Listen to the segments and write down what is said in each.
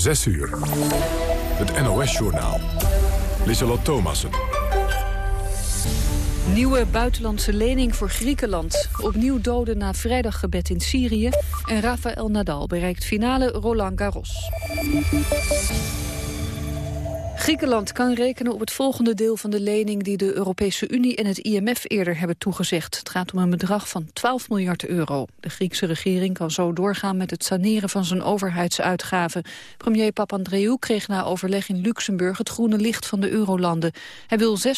6 uur. Het NOS-journaal. Lieselot Thomassen. Nieuwe buitenlandse lening voor Griekenland. Opnieuw doden na vrijdaggebed in Syrië. En Rafael Nadal bereikt finale Roland Garros. Griekenland kan rekenen op het volgende deel van de lening die de Europese Unie en het IMF eerder hebben toegezegd. Het gaat om een bedrag van 12 miljard euro. De Griekse regering kan zo doorgaan met het saneren van zijn overheidsuitgaven. Premier Papandreou kreeg na overleg in Luxemburg het groene licht van de eurolanden. Hij wil 6,4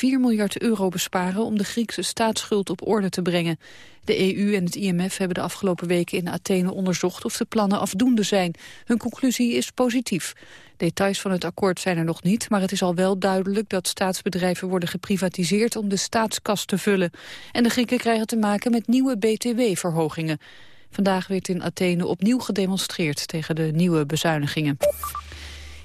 miljard euro besparen om de Griekse staatsschuld op orde te brengen. De EU en het IMF hebben de afgelopen weken in Athene onderzocht of de plannen afdoende zijn. Hun conclusie is positief. Details van het akkoord zijn er nog niet, maar het is al wel duidelijk dat staatsbedrijven worden geprivatiseerd om de staatskas te vullen. En de Grieken krijgen te maken met nieuwe btw-verhogingen. Vandaag werd in Athene opnieuw gedemonstreerd tegen de nieuwe bezuinigingen.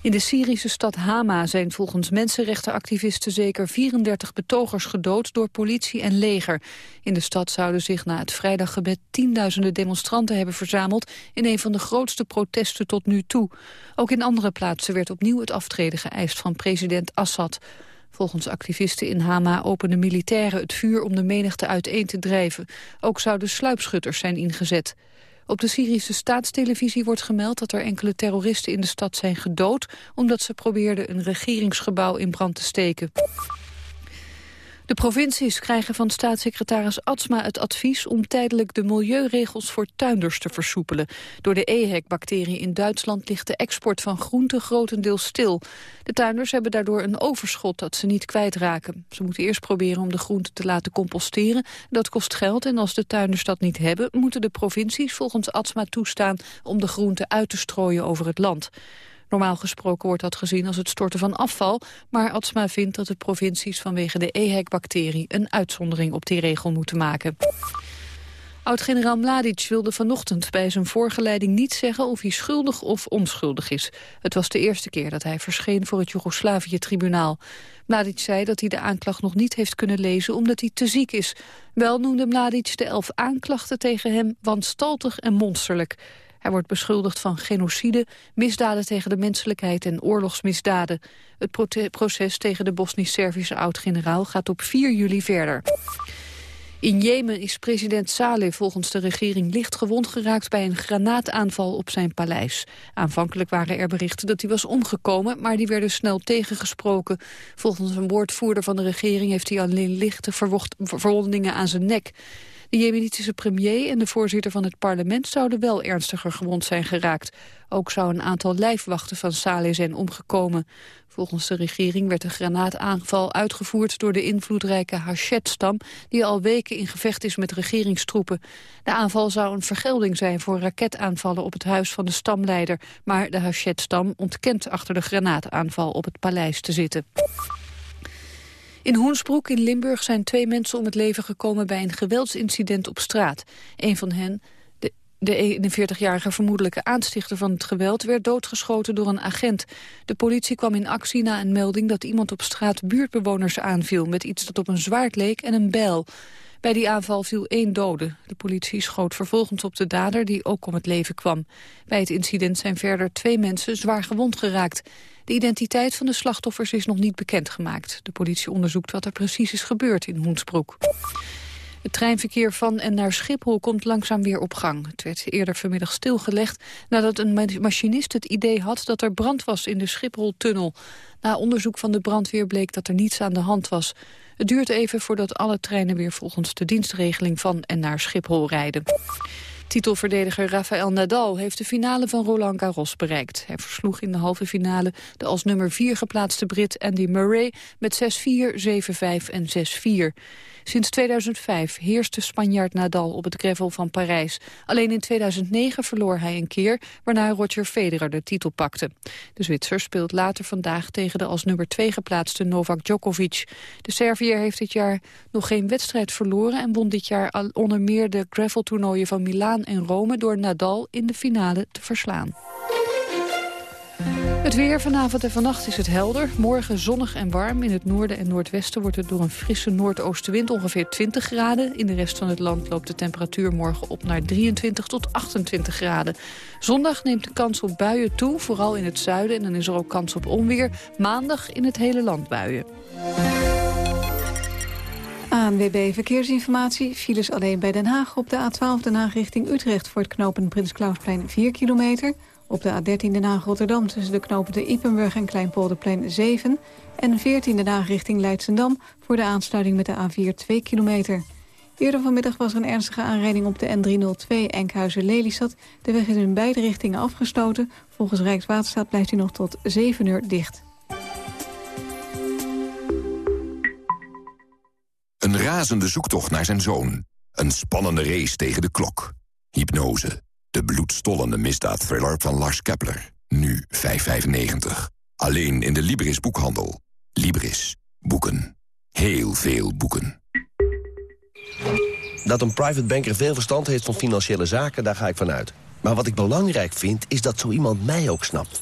In de Syrische stad Hama zijn volgens mensenrechtenactivisten zeker 34 betogers gedood door politie en leger. In de stad zouden zich na het vrijdaggebed tienduizenden demonstranten hebben verzameld in een van de grootste protesten tot nu toe. Ook in andere plaatsen werd opnieuw het aftreden geëist van president Assad. Volgens activisten in Hama openden militairen het vuur om de menigte uiteen te drijven. Ook zouden sluipschutters zijn ingezet. Op de Syrische staatstelevisie wordt gemeld dat er enkele terroristen in de stad zijn gedood... omdat ze probeerden een regeringsgebouw in brand te steken. De provincies krijgen van staatssecretaris Atsma het advies om tijdelijk de milieuregels voor tuinders te versoepelen. Door de EHEC-bacterie in Duitsland ligt de export van groenten grotendeels stil. De tuinders hebben daardoor een overschot dat ze niet kwijtraken. Ze moeten eerst proberen om de groenten te laten composteren. Dat kost geld en als de tuinders dat niet hebben, moeten de provincies volgens Atsma toestaan om de groenten uit te strooien over het land. Normaal gesproken wordt dat gezien als het storten van afval, maar Atsma vindt dat de provincies vanwege de EHEC-bacterie een uitzondering op die regel moeten maken. Oud-generaal Mladic wilde vanochtend bij zijn voorgeleiding niet zeggen of hij schuldig of onschuldig is. Het was de eerste keer dat hij verscheen voor het Joegoslavië-tribunaal. Mladic zei dat hij de aanklacht nog niet heeft kunnen lezen omdat hij te ziek is. Wel noemde Mladic de elf aanklachten tegen hem wanstaltig en monsterlijk. Hij wordt beschuldigd van genocide, misdaden tegen de menselijkheid en oorlogsmisdaden. Het proces tegen de Bosnisch-Servische oud-generaal gaat op 4 juli verder. In Jemen is president Saleh volgens de regering licht gewond geraakt bij een granaataanval op zijn paleis. Aanvankelijk waren er berichten dat hij was omgekomen, maar die werden snel tegengesproken. Volgens een woordvoerder van de regering heeft hij alleen lichte verwondingen aan zijn nek. De jemenitische premier en de voorzitter van het parlement zouden wel ernstiger gewond zijn geraakt. Ook zou een aantal lijfwachten van Saleh zijn omgekomen. Volgens de regering werd de granaataanval uitgevoerd door de invloedrijke Hachet-stam... die al weken in gevecht is met regeringstroepen. De aanval zou een vergelding zijn voor raketaanvallen op het huis van de stamleider. Maar de Hachet-stam ontkent achter de granaataanval op het paleis te zitten. In Hoensbroek in Limburg zijn twee mensen om het leven gekomen bij een geweldsincident op straat. Een van hen, de 41-jarige vermoedelijke aanstichter van het geweld werd doodgeschoten door een agent. De politie kwam in actie na een melding dat iemand op straat buurtbewoners aanviel... met iets dat op een zwaard leek en een bijl. Bij die aanval viel één dode. De politie schoot vervolgens op de dader die ook om het leven kwam. Bij het incident zijn verder twee mensen zwaar gewond geraakt. De identiteit van de slachtoffers is nog niet bekendgemaakt. De politie onderzoekt wat er precies is gebeurd in Hoensbroek. Het treinverkeer van en naar Schiphol komt langzaam weer op gang. Het werd eerder vanmiddag stilgelegd nadat een machinist het idee had dat er brand was in de Schiphol-tunnel. Na onderzoek van de brandweer bleek dat er niets aan de hand was. Het duurt even voordat alle treinen weer volgens de dienstregeling van en naar Schiphol rijden. Titelverdediger Rafael Nadal heeft de finale van Roland Garros bereikt. Hij versloeg in de halve finale de als nummer 4 geplaatste Brit Andy Murray met 6-4, 7-5 en 6-4. Sinds 2005 heerst de Spanjaard Nadal op het gravel van Parijs. Alleen in 2009 verloor hij een keer, waarna Roger Federer de titel pakte. De Zwitser speelt later vandaag tegen de als nummer 2 geplaatste Novak Djokovic. De Serviër heeft dit jaar nog geen wedstrijd verloren... en won dit jaar onder meer de graveltoernooien van Milaan en Rome... door Nadal in de finale te verslaan. Het weer vanavond en vannacht is het helder. Morgen zonnig en warm. In het noorden en noordwesten wordt het door een frisse noordoostenwind ongeveer 20 graden. In de rest van het land loopt de temperatuur morgen op naar 23 tot 28 graden. Zondag neemt de kans op buien toe, vooral in het zuiden. En dan is er ook kans op onweer. Maandag in het hele land buien. ANWB Verkeersinformatie. Files alleen bij Den Haag op de A12 Den Haag richting Utrecht... voor het knopen Prins Klausplein 4 kilometer... Op de A13 Den Haag-Rotterdam tussen de knopen de Ipenburg en Kleinpolderplein 7... en 14 Den Haag richting Leidsendam voor de aansluiting met de A4 2 kilometer. Eerder vanmiddag was er een ernstige aanrijding op de N302 Enkhuizen-Lelystad. De weg is in beide richtingen afgestoten. Volgens Rijkswaterstaat blijft hij nog tot 7 uur dicht. Een razende zoektocht naar zijn zoon. Een spannende race tegen de klok. Hypnose de bloedstollende misdaadthriller van Lars Kepler. Nu 5,95. Alleen in de Libris boekhandel. Libris. Boeken. Heel veel boeken. Dat een private banker veel verstand heeft van financiële zaken, daar ga ik vanuit. Maar wat ik belangrijk vind, is dat zo iemand mij ook snapt.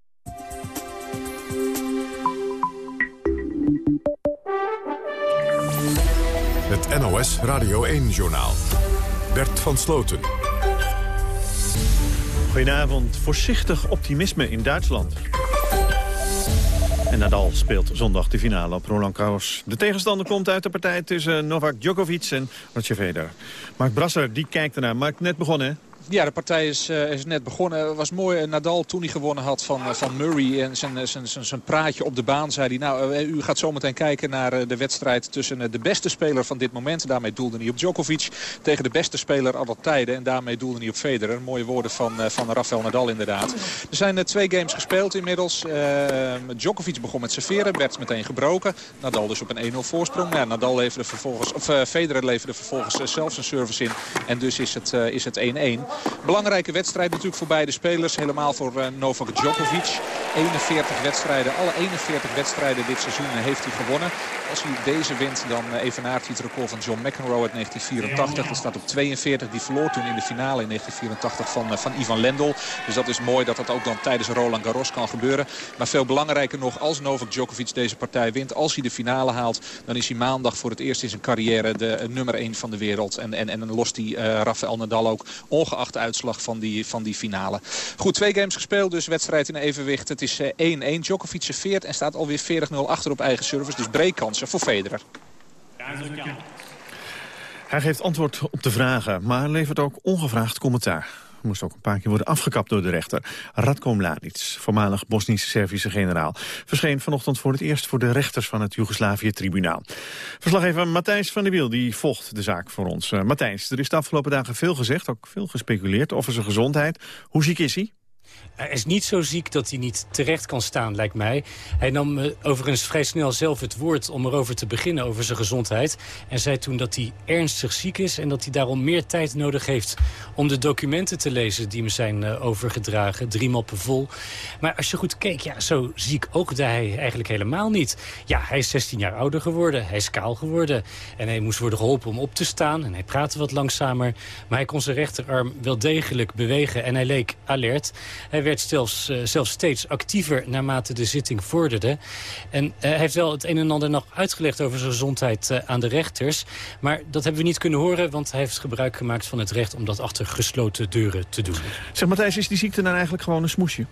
Het NOS Radio 1-journaal. Bert van Sloten. Goedenavond. Voorzichtig optimisme in Duitsland. En Nadal speelt zondag de finale op Roland Garros. De tegenstander komt uit de partij tussen Novak Djokovic en Roger Federer. Mark Brasser, die kijkt ernaar. Mark, net begonnen, hè? Ja, de partij is, uh, is net begonnen. Het was mooi. Eh, Nadal toen hij gewonnen had van, uh, van Murray. En zijn, zijn, zijn, zijn praatje op de baan zei hij... Nou, u gaat zometeen kijken naar de wedstrijd tussen de beste speler van dit moment. Daarmee doelde hij op Djokovic. Tegen de beste speler aller tijden. En daarmee doelde hij op Federer. Mooie woorden van, van Rafael Nadal inderdaad. Er zijn twee games gespeeld inmiddels. Djokovic begon met serveren. Werd meteen gebroken. Nadal dus op een 1-0 voorsprong. Ja, Nadal leverde vervolgens... Of Federer leverde vervolgens zelf zijn service in. En dus is het 1-1. Is het 1-1. Belangrijke wedstrijd natuurlijk voor beide spelers. Helemaal voor uh, Novak Djokovic. 41 wedstrijden, alle 41 wedstrijden dit seizoen heeft hij gewonnen. Als hij deze wint, dan evenaart hij het record van John McEnroe uit 1984. Dat staat op 42. Die verloor toen in de finale in 1984 van, uh, van Ivan Lendl. Dus dat is mooi dat dat ook dan tijdens Roland Garros kan gebeuren. Maar veel belangrijker nog, als Novak Djokovic deze partij wint... als hij de finale haalt, dan is hij maandag voor het eerst in zijn carrière... de nummer 1 van de wereld. En, en, en dan lost hij Rafael Nadal ook ongeacht uitslag van die, van die finale. Goed, twee games gespeeld, dus wedstrijd in evenwicht. Het is 1-1. Eh, Djokovic serveert en staat alweer 40-0 achter op eigen service. Dus breekkansen voor Federer. Hij geeft antwoord op de vragen, maar levert ook ongevraagd commentaar moest ook een paar keer worden afgekapt door de rechter. Radko Mladic, voormalig Bosnisch-Servische generaal... verscheen vanochtend voor het eerst voor de rechters van het Joegoslavië-tribunaal. Verslaggever Matthijs van der Wiel die volgt de zaak voor ons. Uh, Matthijs, er is de afgelopen dagen veel gezegd, ook veel gespeculeerd over zijn gezondheid. Hoe ziek is hij? Hij is niet zo ziek dat hij niet terecht kan staan, lijkt mij. Hij nam uh, overigens vrij snel zelf het woord om erover te beginnen, over zijn gezondheid. En zei toen dat hij ernstig ziek is en dat hij daarom meer tijd nodig heeft... om de documenten te lezen die me zijn uh, overgedragen. Drie moppen vol. Maar als je goed keek, ja, zo ziek oogde hij eigenlijk helemaal niet. Ja, hij is 16 jaar ouder geworden, hij is kaal geworden. En hij moest worden geholpen om op te staan en hij praatte wat langzamer. Maar hij kon zijn rechterarm wel degelijk bewegen en hij leek alert... Hij werd zelfs, uh, zelfs steeds actiever naarmate de zitting vorderde. En uh, hij heeft wel het een en ander nog uitgelegd over zijn gezondheid uh, aan de rechters. Maar dat hebben we niet kunnen horen, want hij heeft gebruik gemaakt van het recht... om dat achter gesloten deuren te doen. Zeg Matthijs, is die ziekte nou eigenlijk gewoon een smoesje?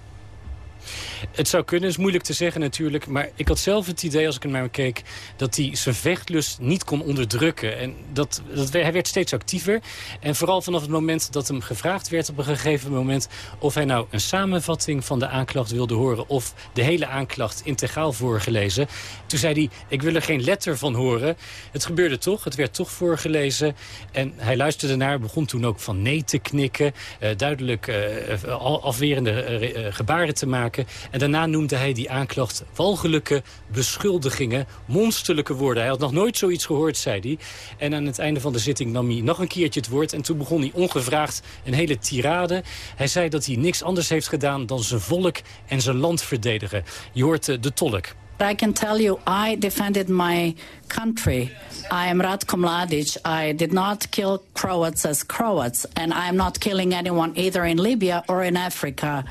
Het zou kunnen, is moeilijk te zeggen natuurlijk. Maar ik had zelf het idee, als ik naar hem keek... dat hij zijn vechtlust niet kon onderdrukken. En dat, dat, hij werd steeds actiever. En vooral vanaf het moment dat hem gevraagd werd op een gegeven moment... of hij nou een samenvatting van de aanklacht wilde horen... of de hele aanklacht integraal voorgelezen. Toen zei hij, ik wil er geen letter van horen. Het gebeurde toch, het werd toch voorgelezen. En hij luisterde naar, begon toen ook van nee te knikken. Uh, duidelijk uh, afwerende uh, gebaren te maken. En daarna noemde hij die aanklacht walgelijke beschuldigingen, monsterlijke woorden. Hij had nog nooit zoiets gehoord, zei hij. En aan het einde van de zitting nam hij nog een keertje het woord. En toen begon hij ongevraagd een hele tirade. Hij zei dat hij niks anders heeft gedaan dan zijn volk en zijn land verdedigen. Je hoort de tolk. I can tell you, I defended my country. I am Ratko Mladic. I did not kill Croats as Croats, and I am not killing anyone either in Libya or in Africa.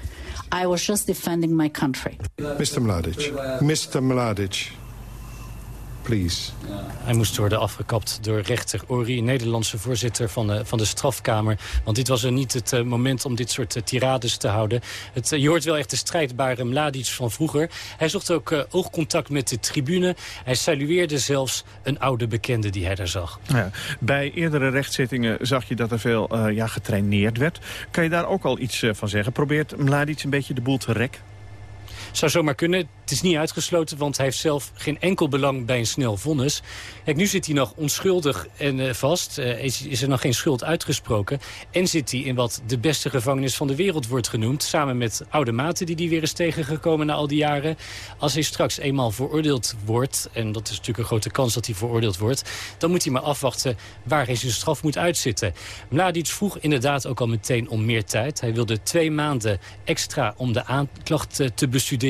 I was just defending my country. Mr. Mladic, Mr. Mladic, please. Hij moest worden afgekapt door rechter Ori, Nederlandse voorzitter van de, van de strafkamer. Want dit was er niet het uh, moment om dit soort uh, tirades te houden. Het, uh, je hoort wel echt de strijdbare Mladic van vroeger. Hij zocht ook oogcontact met de tribune. Hij salueerde zelfs een oude bekende die hij daar zag. Ja, bij eerdere rechtszittingen zag je dat er veel ja, getraineerd werd. Kan je daar ook al iets van zeggen? Probeert Mladic een beetje de boel te rekken? Zou zomaar kunnen. Het is niet uitgesloten, want hij heeft zelf geen enkel belang bij een snel vonnis. Kijk, nu zit hij nog onschuldig en uh, vast. Uh, is, er nog geen schuld uitgesproken. En zit hij in wat de beste gevangenis van de wereld wordt genoemd. Samen met oude maten die hij weer is tegengekomen na al die jaren. Als hij straks eenmaal veroordeeld wordt... en dat is natuurlijk een grote kans dat hij veroordeeld wordt... dan moet hij maar afwachten waar hij zijn straf moet uitzitten. Mladic vroeg inderdaad ook al meteen om meer tijd. Hij wilde twee maanden extra om de aanklacht uh, te bestuderen.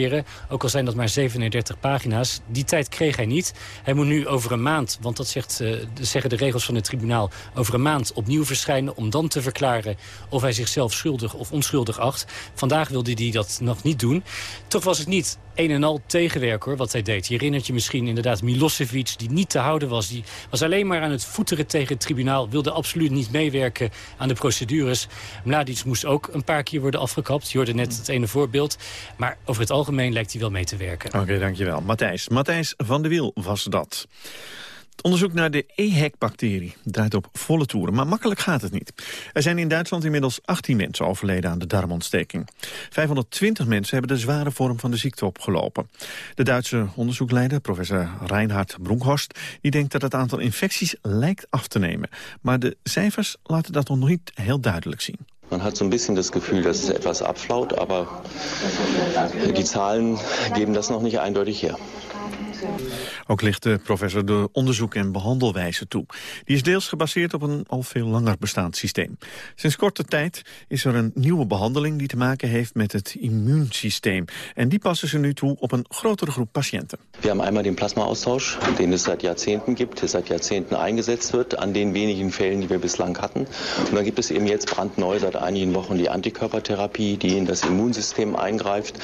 Ook al zijn dat maar 37 pagina's. Die tijd kreeg hij niet. Hij moet nu over een maand, want dat zegt, uh, zeggen de regels van het tribunaal... over een maand opnieuw verschijnen om dan te verklaren... of hij zichzelf schuldig of onschuldig acht. Vandaag wilde hij dat nog niet doen. Toch was het niet een en al tegenwerk hoor, wat hij deed. Je herinnert je misschien inderdaad Milosevic, die niet te houden was. Die was alleen maar aan het voeteren tegen het tribunaal. Wilde absoluut niet meewerken aan de procedures. Mladic moest ook een paar keer worden afgekapt. Je hoorde net het ene voorbeeld. Maar over het algemeen lijkt hij wel mee te werken. Oké, dankjewel. Matthijs. Matthijs van de Wiel was dat. Het onderzoek naar de EHEC-bacterie draait op volle toeren, maar makkelijk gaat het niet. Er zijn in Duitsland inmiddels 18 mensen overleden aan de darmontsteking. 520 mensen hebben de zware vorm van de ziekte opgelopen. De Duitse onderzoekleider, professor Reinhard Bronkhorst, die denkt dat het aantal infecties lijkt af te nemen. Maar de cijfers laten dat nog niet heel duidelijk zien. Man hat so ein bisschen das Gefühl, dass es etwas abflaut, aber die Zahlen geben das noch nicht eindeutig her. Ook ligt de professor de onderzoek- en behandelwijze toe. Die is deels gebaseerd op een al veel langer bestaand systeem. Sinds korte tijd is er een nieuwe behandeling die te maken heeft met het immuunsysteem. En die passen ze nu toe op een grotere groep patiënten. We hebben einmal den Plasma-Austausch, den es seit Jahrzehnten gibt, der seit Jahrzehnten eingesetzt wird, an den wenigen Fällen, die wir bislang hatten. Und dann gibt es eben jetzt brandneu seit einigen Wochen die Antikörpertherapie, die in das Immunsystem eingreift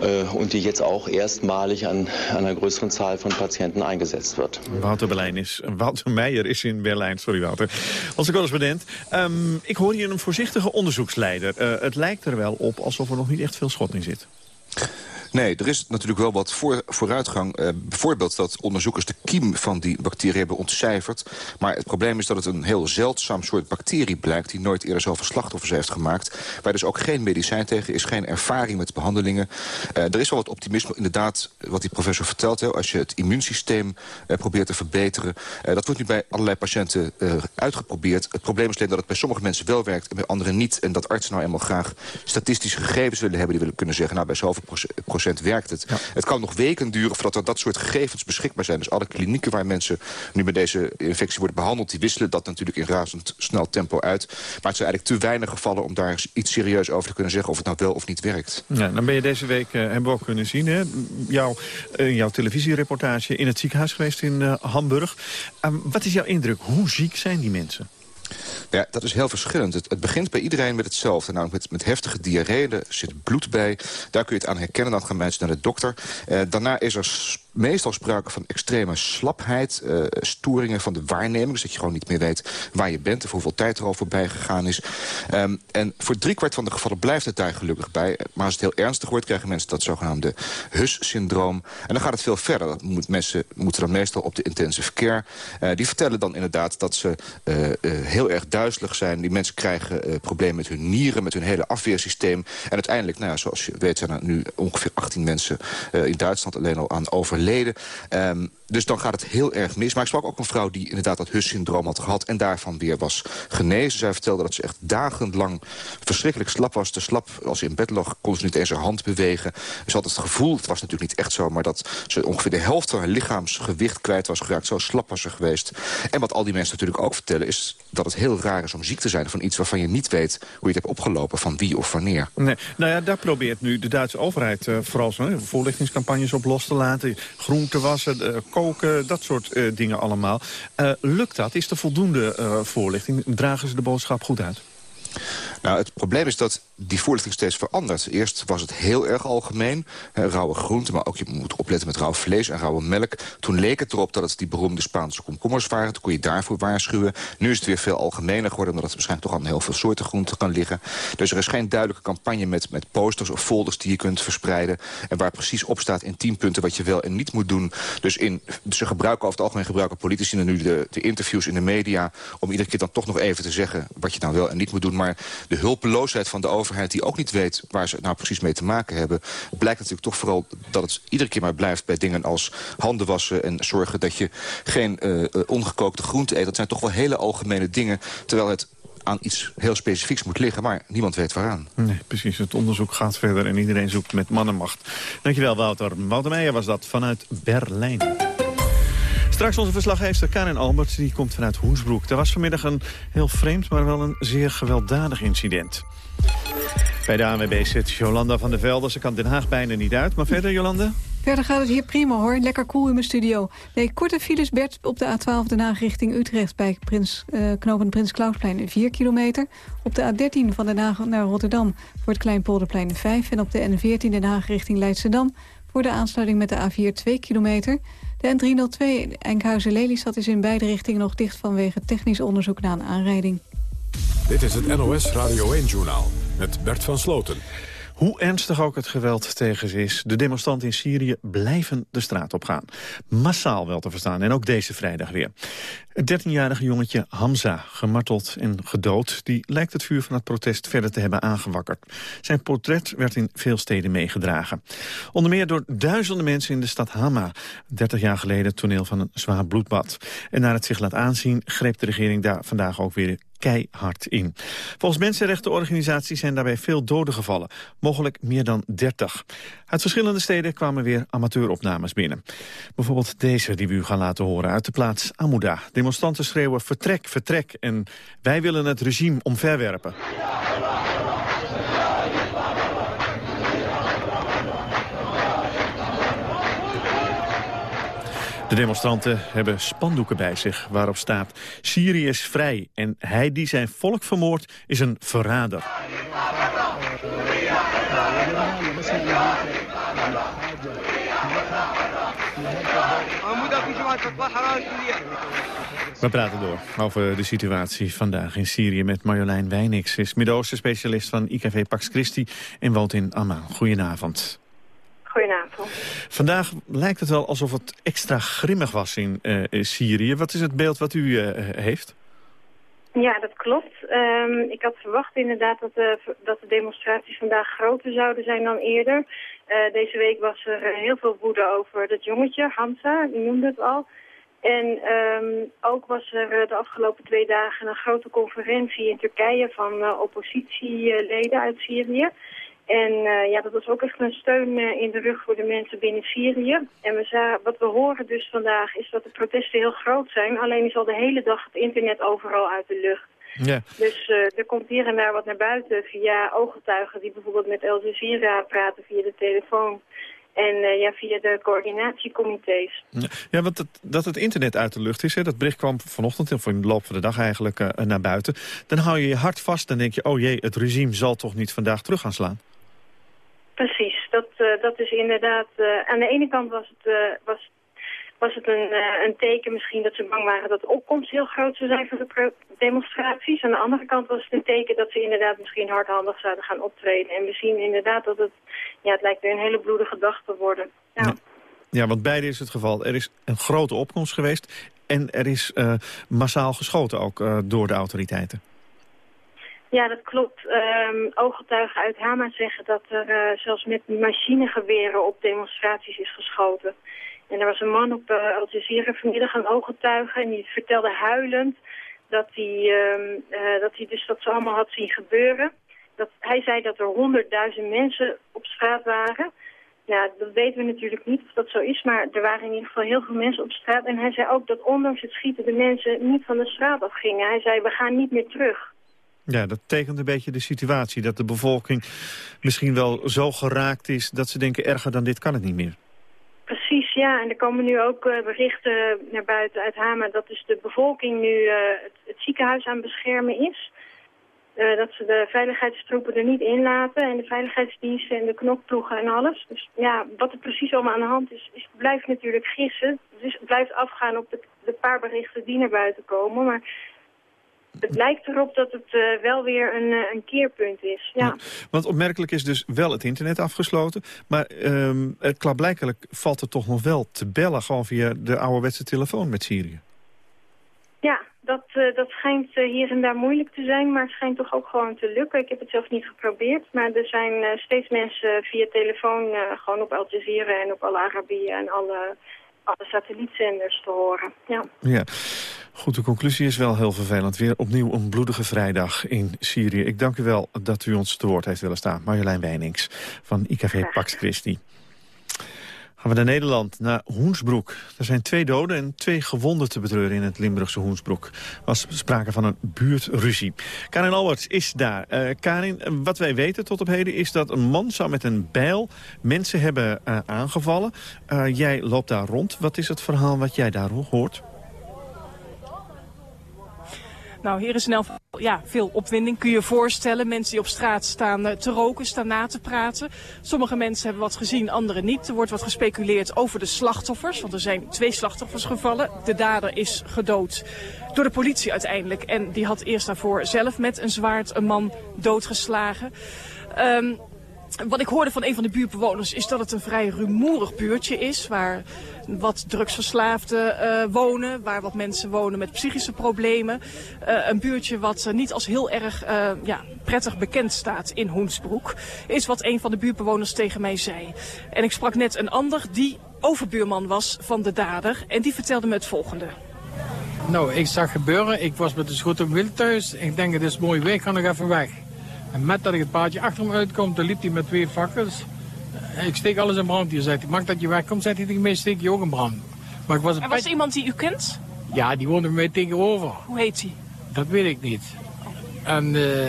äh, und die jetzt auch erstmalig an, an einer größeren Zahl von Patienten eingesetzt wird. Wouter, Berlijn is, Wouter Meijer is in Berlijn, sorry Wouter, onze correspondent. Um, ik hoor hier een voorzichtige onderzoeksleider. Uh, het lijkt er wel op alsof er nog niet echt veel schot in zit. Nee, er is natuurlijk wel wat voor, vooruitgang. Uh, bijvoorbeeld dat onderzoekers de kiem van die bacterie hebben ontcijferd. Maar het probleem is dat het een heel zeldzaam soort bacterie blijkt... die nooit eerder zoveel slachtoffers heeft gemaakt. Waar dus ook geen medicijn tegen is, geen ervaring met behandelingen. Uh, er is wel wat optimisme, inderdaad, wat die professor vertelt. Als je het immuunsysteem uh, probeert te verbeteren. dat wordt nu bij allerlei patiënten uitgeprobeerd. Het probleem is alleen dat het bij sommige mensen wel werkt... en bij anderen niet. En dat artsen nou eenmaal graag statistische gegevens willen hebben... die willen kunnen zeggen, nou, bij zoveel procent werkt het. Ja. Het kan nog weken duren voordat er dat soort gegevens beschikbaar zijn. Dus alle klinieken waar mensen nu met deze infectie worden behandeld... die wisselen dat natuurlijk in razend snel tempo uit. Maar het zijn eigenlijk te weinig gevallen om daar iets serieus over te kunnen zeggen... of het nou wel of niet werkt. Ja, dan ben je deze week, uh, hebben we ook kunnen zien... Hè? Jouw, uh, jouw televisiereportage in het ziekenhuis geweest in uh, Hamburg. wat is jouw indruk? Hoe ziek zijn die mensen? Ja, dat is heel verschillend. Het, het, begint bij iedereen met hetzelfde. Namelijk met, met heftige diarree, er zit bloed bij. Daar kun je het aan herkennen, dan gaan mensen naar de dokter. Eh, daarna is er meestal sprake van extreme slapheid, uh, storingen van de waarneming. Dus dat je gewoon niet meer weet waar je bent of hoeveel tijd er al voorbij gegaan is. Um, en voor driekwart van de gevallen blijft het daar gelukkig bij. Maar als het heel ernstig wordt, krijgen mensen dat zogenaamde HUS-syndroom. En dan gaat het veel verder. Dat moet, mensen moeten dan meestal op de intensive care. Uh, die vertellen dan inderdaad dat ze uh, heel erg duizelig zijn. Die mensen krijgen problemen met hun nieren, met hun hele afweersysteem. En uiteindelijk, nou zoals je weet, zijn er nu ongeveer 18 mensen in Duitsland alleen al aan overlijden overleden. Um, dus dan gaat het heel erg mis. Maar ik sprak ook een vrouw die inderdaad dat HUS-syndroom had gehad... en daarvan weer was genezen. Zij vertelde dat ze echt dagenlang verschrikkelijk slap was. Te slap, als in bed lag, kon ze niet eens haar hand bewegen. Ze had het gevoel, het was natuurlijk niet echt zo... maar dat ze ongeveer de helft van haar lichaamsgewicht kwijt was geraakt. Zo slap was ze geweest. En wat al die mensen natuurlijk ook vertellen... is dat het heel raar is om ziek te zijn van iets waarvan je niet weet... hoe je het hebt opgelopen, van wie of wanneer. Nee. Nou ja, daar probeert nu de Duitse overheid uh, vooral zo, voorlichtingscampagnes op los te laten. Groente wassen, koken, dat soort uh, dingen allemaal. lukt dat? Is er voldoende voorlichting? Dragen ze de boodschap goed uit? Nou, het probleem is dat die voorlichting steeds verandert. Eerst was het heel erg algemeen. Hè, rauwe groenten, maar ook je moet opletten met rauw vlees en rauwe melk. Toen leek het erop dat het die beroemde Spaanse komkommers waren. Toen kon je daarvoor waarschuwen. Nu is het weer veel algemener geworden... omdat het waarschijnlijk toch aan heel veel soorten groenten kan liggen. Dus er is geen duidelijke campagne met, met posters of folders die je kunt verspreiden... en waar precies op staat in tien punten wat je wel en niet moet doen. Dus in, ze gebruiken over het algemeen gebruiken politici... nu de, de interviews in de media... om iedere keer dan toch nog even te zeggen wat je nou wel en niet moet doen. Maar de hulpeloosheid van de overheid die ook niet weet waar ze nou precies mee te maken hebben... blijkt natuurlijk toch vooral dat het iedere keer maar blijft bij dingen als handen wassen... en zorgen dat je geen uh, ongekookte groente eet. Dat zijn toch wel hele algemene dingen, terwijl het aan iets heel specifieks moet liggen, maar niemand weet waaraan. Nee, precies. Het onderzoek gaat verder en iedereen zoekt met mannenmacht. Dankjewel, Wouter. Wouter Meijer was dat vanuit Berlijn. Straks onze verslaggever Karin Albert, die komt vanuit Hoensbroek. Er was vanmiddag een heel vreemd, maar wel een zeer gewelddadig incident. Bij de ANWB zit Jolanda van der Velde. Ze kan Den Haag bijna niet uit. Maar verder, Jolanda? Verder gaat het hier prima hoor. Lekker cool in mijn studio. Nee, korte files Bert op de A12 Den Haag richting Utrecht... bij Prins, uh, knooppunt Prins Klausplein 4 kilometer. Op de A13 van Den Haag naar Rotterdam voor het Kleinpolderplein 5. En op de N14 Den Haag richting Leidschendam... voor de aansluiting met de A4 2 kilometer. De N302 Enkhuizen-Lelystad is in beide richtingen nog dicht... vanwege technisch onderzoek na een aanrijding. Dit is het NOS Radio 1-journaal met Bert van Sloten. Hoe ernstig ook het geweld tegen ze is, de demonstranten in Syrië blijven de straat op gaan. Massaal wel te verstaan, en ook deze vrijdag weer. Het 13-jarige jongetje Hamza, gemarteld en gedood... die lijkt het vuur van het protest verder te hebben aangewakkerd. Zijn portret werd in veel steden meegedragen. Onder meer door duizenden mensen in de stad Hama. 30 jaar geleden toneel van een zwaar bloedbad. En naar het zich laat aanzien greep de regering daar vandaag ook weer keihard in. Volgens mensenrechtenorganisaties zijn daarbij veel doden gevallen. Mogelijk meer dan 30. Uit verschillende steden kwamen weer amateuropnames binnen. Bijvoorbeeld deze die we u gaan laten horen uit de plaats Amuda. Demonstranten schreeuwen vertrek, vertrek en wij willen het regime omverwerpen. De demonstranten hebben spandoeken bij zich waarop staat... Syrië is vrij en hij die zijn volk vermoordt is een verrader. We praten door over de situatie vandaag in Syrië met Marjolein Wijnix. is Midden-Oosten specialist van IKV Pax Christi en woont in Amman. Goedenavond. Goedenavond. Vandaag lijkt het wel alsof het extra grimmig was in uh, Syrië. Wat is het beeld wat u uh, heeft? Ja, dat klopt. Um, ik had verwacht inderdaad dat de, dat de demonstraties vandaag groter zouden zijn dan eerder. Uh, deze week was er heel veel woede over dat jongetje, Hamza, die noemde het al. En um, ook was er de afgelopen twee dagen een grote conferentie in Turkije van oppositieleden uit Syrië. En uh, ja, dat was ook echt een steun uh, in de rug voor de mensen binnen Syrië. En we wat we horen dus vandaag is dat de protesten heel groot zijn. Alleen is al de hele dag het internet overal uit de lucht. Ja. Dus uh, er komt hier en daar wat naar buiten via ooggetuigen die bijvoorbeeld met El Jazeera praten via de telefoon. En uh, ja, via de coördinatiecomité's. Ja, want het, dat het internet uit de lucht is, hè, dat bericht kwam vanochtend... of in de loop van de dag eigenlijk uh, naar buiten. Dan hou je je hart vast en denk je... oh jee, het regime zal toch niet vandaag terug gaan slaan? Precies, dat, uh, dat is inderdaad... aan de ene kant was het, was was het een, een teken misschien dat ze bang waren dat de opkomst heel groot zou zijn voor de demonstraties. Aan de andere kant was het een teken dat ze inderdaad misschien hardhandig zouden gaan optreden. En we zien inderdaad dat het, ja, het lijkt weer een hele bloedige dag te worden. Ja. ja. want beide is het geval. Er is een grote opkomst geweest en er is massaal geschoten ook door de autoriteiten. Ja, dat klopt. Um, ooggetuigen uit Hama zeggen dat er zelfs met machinegeweren op demonstraties is geschoten. En er was een man op uh, Al vanmiddag een ooggetuige en die vertelde huilend dat hij, uh, dat hij dus dat ze allemaal had zien gebeuren. Dat, hij zei dat er honderdduizend mensen op straat waren. Ja, dat weten we natuurlijk niet of dat zo is, maar er waren in ieder geval heel veel mensen op straat. En hij zei ook dat ondanks het schieten de mensen niet van de straat afgingen. Hij zei, we gaan niet meer terug. Ja, dat tekent een beetje de situatie. Dat de bevolking misschien wel zo geraakt is dat ze denken erger dan dit kan het niet meer. Precies, ja. En er komen nu ook uh, berichten naar buiten uit Hama dat dus de bevolking nu uh, het, ziekenhuis aan beschermen is. Uh, dat ze de veiligheidstroepen er niet in laten en de veiligheidsdiensten en de knokploegen en alles. Dus ja, wat er precies allemaal aan de hand is, is blijft natuurlijk gissen. Dus het blijft afgaan op de, de paar berichten die naar buiten komen. Maar het lijkt erop dat het uh, wel weer een, uh, een keerpunt is. Ja. ja. want opmerkelijk is dus wel het internet afgesloten. Maar um, het klaarblijkelijk valt er toch nog wel te bellen... gewoon via de ouderwetse telefoon met Syrië. Ja, dat, uh, dat schijnt hier en daar moeilijk te zijn... maar het schijnt toch ook gewoon te lukken. Ik heb het zelf niet geprobeerd. Maar er zijn steeds mensen via telefoon... gewoon op Al Jazeera en op Al Arabiya en alle, alle satellietzenders te horen. Ja. ja. Goed, de conclusie is wel heel vervelend. Weer opnieuw een bloedige vrijdag in Syrië. Ik dank u wel dat u ons te woord heeft willen staan. Marjolein Wijnings van IKV Pax Christi. Gaan we naar Nederland, naar Hoensbroek. Er zijn twee doden en twee gewonden te betreuren in het Limburgse Hoensbroek. Er was sprake van een buurtruzie. Karin Alberts is daar. Uh, Karin, wat wij weten tot op heden is dat een man zou met een bijl mensen hebben uh, aangevallen. Uh, jij loopt daar rond. Wat is het verhaal wat jij daar hoort? Nou, hier is snel ja, veel opwinding. Kun je je voorstellen, mensen die op straat staan eh, te roken, staan na te praten. Sommige mensen hebben wat gezien, anderen niet. Er wordt wat gespeculeerd over de slachtoffers, want er zijn twee slachtoffers gevallen. De dader is gedood door de politie uiteindelijk. En die had eerst daarvoor zelf met een zwaard een man doodgeslagen. Um, wat ik hoorde van een van de buurtbewoners is dat het een vrij rumoerig buurtje is. Waar wat drugsverslaafden uh, wonen. Waar wat mensen wonen met psychische problemen. Uh, een buurtje wat uh, niet als heel erg ja, prettig bekend staat in Hoensbroek. Is wat een van de buurtbewoners tegen mij zei. En ik sprak net een ander die overbuurman was van de dader. En die vertelde me het volgende. Nou, ik zag gebeuren. Ik was met de scooter wild thuis. Ik denk, het is mooi weer, ik ga nog even weg. En met dat ik het paardje achter me uitkom, dan liep hij met twee fakkels. Ik steek alles in brand hier, zegt hij. Mag dat je wegkomt, zegt hij tegen mij, steek je ook in brand. Maar ik was en was iemand die u kent? Ja, die woonde bij mij tegenover. Hoe heet hij? Dat weet ik niet. En uh,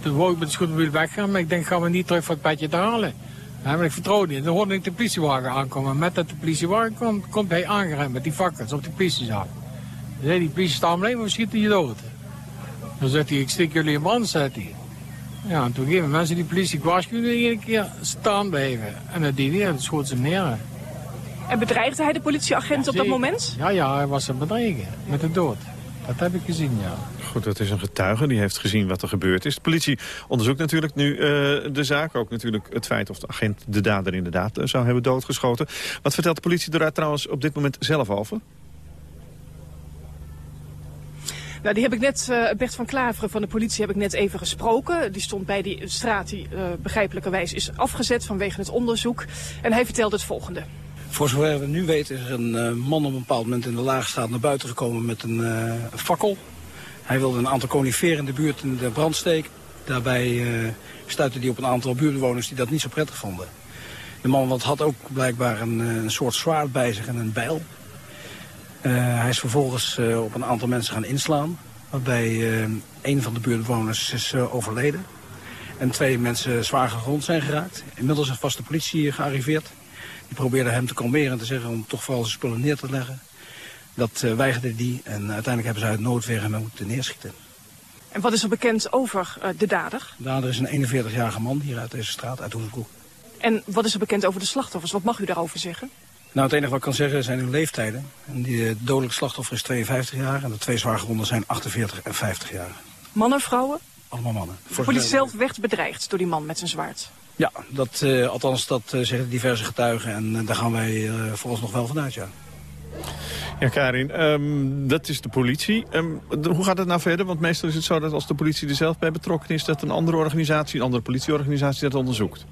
toen wou ik met de scooterwiel weggaan, maar ik denk, gaan we niet terug voor het padje te halen. Ja, maar ik vertrouw niet. Dan hoorde ik de politiewagen aankomen. En met dat de politiewagen komt, komt hij aangerend met die fakkels op de politiezaak. Dan zei die politie, staan blijven, we schieten je dood. Dan zegt hij, ik steek jullie in brand, zegt hij. Ja, en toen geven mensen die politie waarschuwden iedere keer staan blijven. En dat deed hij, en schoot ze neer. En bedreigde hij de politieagent op dat moment? Ja, ja, hij was een bedreigen met de dood. Dat heb ik gezien, ja. Goed, dat is een getuige, die heeft gezien wat er gebeurd is. De politie onderzoekt natuurlijk nu uh, de zaak. Ook natuurlijk het feit of de agent de dader inderdaad uh, zou hebben doodgeschoten. Wat vertelt de politie er trouwens op dit moment zelf over? Nou, die heb ik net, uh, Bert van Klaveren van de politie heb ik net even gesproken. Die stond bij die straat die uh, begrijpelijkerwijs is afgezet vanwege het onderzoek. En hij vertelde het volgende. Voor zover we nu weten is er een uh, man op een bepaald moment in de Laagstraat naar buiten gekomen met een fakkel. Hij wilde een aantal coniferen in de buurt in de brand steken. Daarbij stuitte hij op een aantal buurtbewoners die dat niet zo prettig vonden. De man had ook blijkbaar een, een soort zwaard bij zich en een bijl. Uh, hij is vervolgens uh, op een aantal mensen gaan inslaan. Waarbij uh, een van de buurtbewoners is overleden. En twee mensen zwaar gewond zijn geraakt. Inmiddels is vast de politie gearriveerd. Die probeerde hem te kalmeren en te zeggen om toch vooral zijn spullen neer te leggen. Dat weigerde die en uiteindelijk hebben ze uit noodweer hem moeten neerschieten. En wat is er bekend over de dader? De dader is een 41-jarige man hier uit deze straat, uit Hoevenkoek. En wat is er bekend over de slachtoffers? Wat mag u daarover zeggen? Nou, het enige wat ik kan zeggen zijn hun leeftijden. En die eh, dodelijke slachtoffer is 52 jaar en de twee zwaargewonden zijn 48 en 50 jaar. Mannen, vrouwen? Allemaal mannen. De politie zelf werd bedreigd door die man met zijn zwaard? Ja, dat, uh, althans dat uh, zeggen diverse getuigen en uh, daar gaan wij uh, nog wel vanuit, ja. Ja, Karin, um, dat is de politie. Um, hoe gaat het nou verder? Want meestal is het zo dat als de politie er zelf bij betrokken is... dat een andere organisatie, een andere politieorganisatie dat onderzoekt.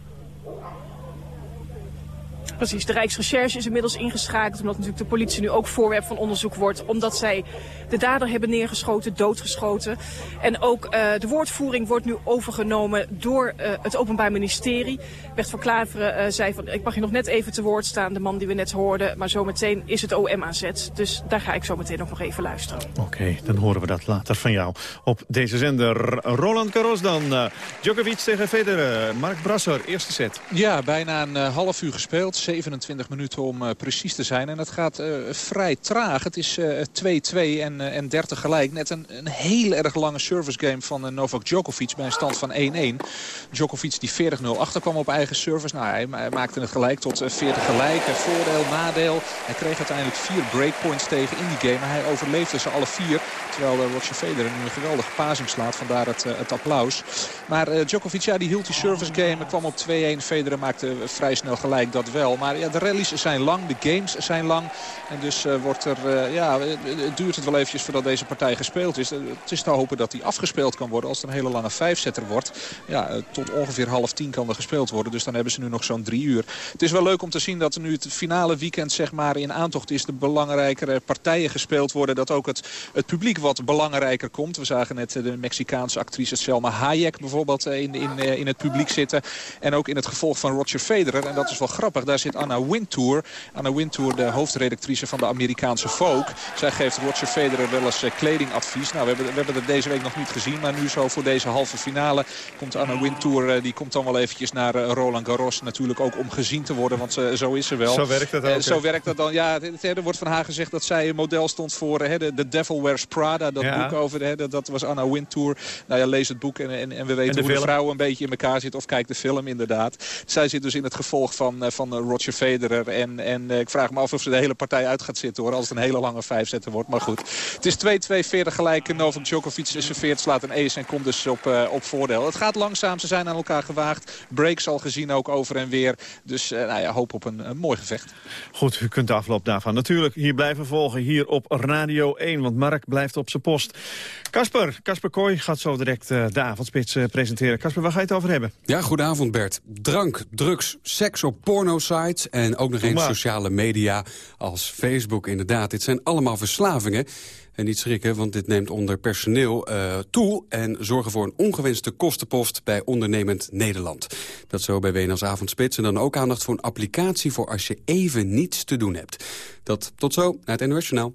Precies, de Rijksrecherche is inmiddels ingeschakeld... omdat natuurlijk de politie nu ook voorwerp van onderzoek wordt... omdat zij de dader hebben neergeschoten, doodgeschoten. En ook uh, de woordvoering wordt nu overgenomen door uh, het Openbaar Ministerie. Bert van Klaveren uh, zei van, ik mag je nog net even te woord staan... de man die we net hoorden, maar zometeen is het OM aan zet. Dus daar ga ik zo meteen ook nog even luisteren. Oké, okay, dan horen we dat later van jou op deze zender. Roland Garros dan, Djokovic tegen Federer. Mark Brasser, eerste set. Ja, bijna een half uur gespeeld. 27 minuten om uh, precies te zijn. En het gaat uh, vrij traag. Het is 2-2 uh, en, en 30 gelijk. Net een, een heel erg lange service game van Novak Djokovic bij een stand van 1-1. Djokovic die 40-0 achterkwam op eigen service. Nou, hij, maakte het gelijk tot 40 gelijk. Voordeel, nadeel. Hij kreeg uiteindelijk vier breakpoints tegen in die game. Maar hij overleefde ze alle vier. Terwijl Roger Federer nu een geweldige pasing slaat. Vandaar het, het applaus. Maar Djokovic ja, die hield die service game. kwam op 2-1. Federer maakte vrij snel gelijk dat wel. Maar ja, de rallies zijn lang, de games zijn lang. En dus uh, wordt er, uh, ja, het duurt het wel eventjes voordat deze partij gespeeld is. Het is te hopen dat die afgespeeld kan worden als het een hele lange vijfzetter wordt. Ja, tot ongeveer half tien kan er gespeeld worden. Dus dan hebben ze nu nog zo'n drie uur. Het is wel leuk om te zien dat er nu het finale weekend zeg maar, in aantocht is. De belangrijkere partijen gespeeld worden. Dat ook het, het publiek wat belangrijker komt. We zagen net de Mexicaanse actrice Selma Hayek bijvoorbeeld in, in, in het publiek zitten. En ook in het gevolg van Roger Federer. En dat is wel grappig. Daar zit Anna Wintour. Anna Wintour, de hoofdredactrice van de Amerikaanse Vogue. Zij geeft Roger Federer wel eens kledingadvies. Nou, we hebben, we hebben het deze week nog niet gezien. Maar nu zo voor deze halve finale komt Anna Wintour... die komt dan wel eventjes naar Roland Garros. Natuurlijk ook om gezien te worden, want zo is ze wel. Zo werkt dat ook. zo werkt dat dan. Ja, er wordt van haar gezegd dat zij een model stond voor de, The Devil Wears Prada. Dat ja. boek over, dat was Anna Wintour. Nou ja, lees het boek en, en, en we weten hoe film? de vrouw een beetje in elkaar zit. Of kijk de film inderdaad. Zij zit dus in het gevolg van, van Roger Federer. En, en ik vraag me af of ze de hele partij uit gaat zitten hoor. Als het een hele lange vijfzetter wordt. Maar goed, het is 2-2, 40 gelijk. Novak Djokovic serveert, slaat een ace en komt dus op, uh, op voordeel. Het gaat langzaam, ze zijn aan elkaar gewaagd. Breaks al gezien ook over en weer. Dus uh, nou ja, hoop op een, een, mooi gevecht. Goed, u kunt de afloop daarvan natuurlijk hier blijven volgen. Hier op Radio 1, want Mark blijft op zijn post. Kasper, Kasper Kooi gaat zo direct uh, de avondspits presenteren. Kasper, waar ga je het over hebben? Ja, goedenavond Bert. Drank, drugs, seks op en ook nog eens sociale media als Facebook inderdaad. Dit zijn allemaal verslavingen. En niet schrikken, want dit neemt onder personeel uh, toe... en zorgen voor een ongewenste kostenpost bij ondernemend Nederland. Dat zo bij WNL's Avondspits. En dan ook aandacht voor een applicatie voor als je even niets te doen hebt. Dat tot zo naar het NOS Journaal.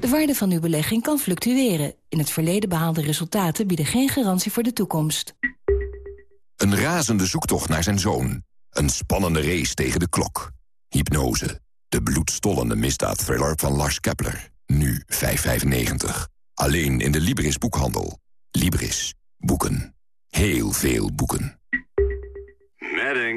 De waarde van uw belegging kan fluctueren. In het verleden behaalde resultaten bieden geen garantie voor de toekomst. Een razende zoektocht naar zijn zoon. Een spannende race tegen de klok. Hypnose. De bloedstollende misdaadthriller van Lars Kepler. Nu 5,95. Alleen in de Libris boekhandel. Libris. Boeken. Heel veel boeken.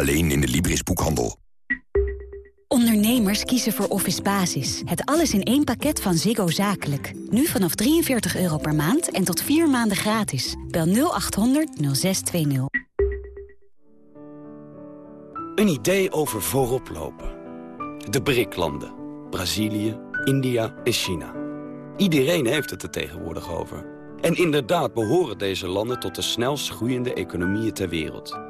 Alleen in de Libris boekhandel. Ondernemers kiezen voor Office Basis. Het alles in één pakket van Ziggo Zakelijk. Nu vanaf 43 euro per maand en tot vier maanden gratis. Bel 0800 0620. Een idee over voorop lopen. De BRIC-landen. Brazilië, India en China. Iedereen heeft het er tegenwoordig over. En inderdaad behoren deze landen tot de snelst groeiende economieën ter wereld.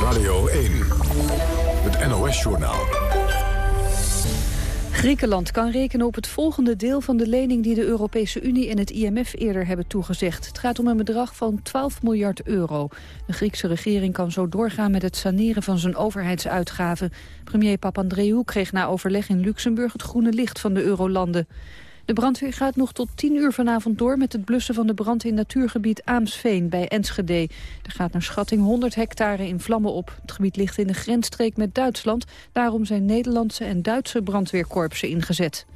Radio 1. Het NOS-journaal. Griekenland kan rekenen op het volgende deel van de lening die de Europese Unie en het IMF eerder hebben toegezegd. Het gaat om een bedrag van 12 miljard euro. De Griekse regering kan zo doorgaan met het saneren van zijn overheidsuitgaven. Premier Papandreou kreeg na overleg in Luxemburg het groene licht van de eurolanden. De brandweer gaat nog tot 10 uur vanavond door met het blussen van de brand in natuurgebied Aamsveen bij Enschede. Er gaat naar schatting 100 hectare in vlammen op. Het gebied ligt in de grensstreek met Duitsland. Daarom zijn Nederlandse en Duitse brandweerkorpsen ingezet.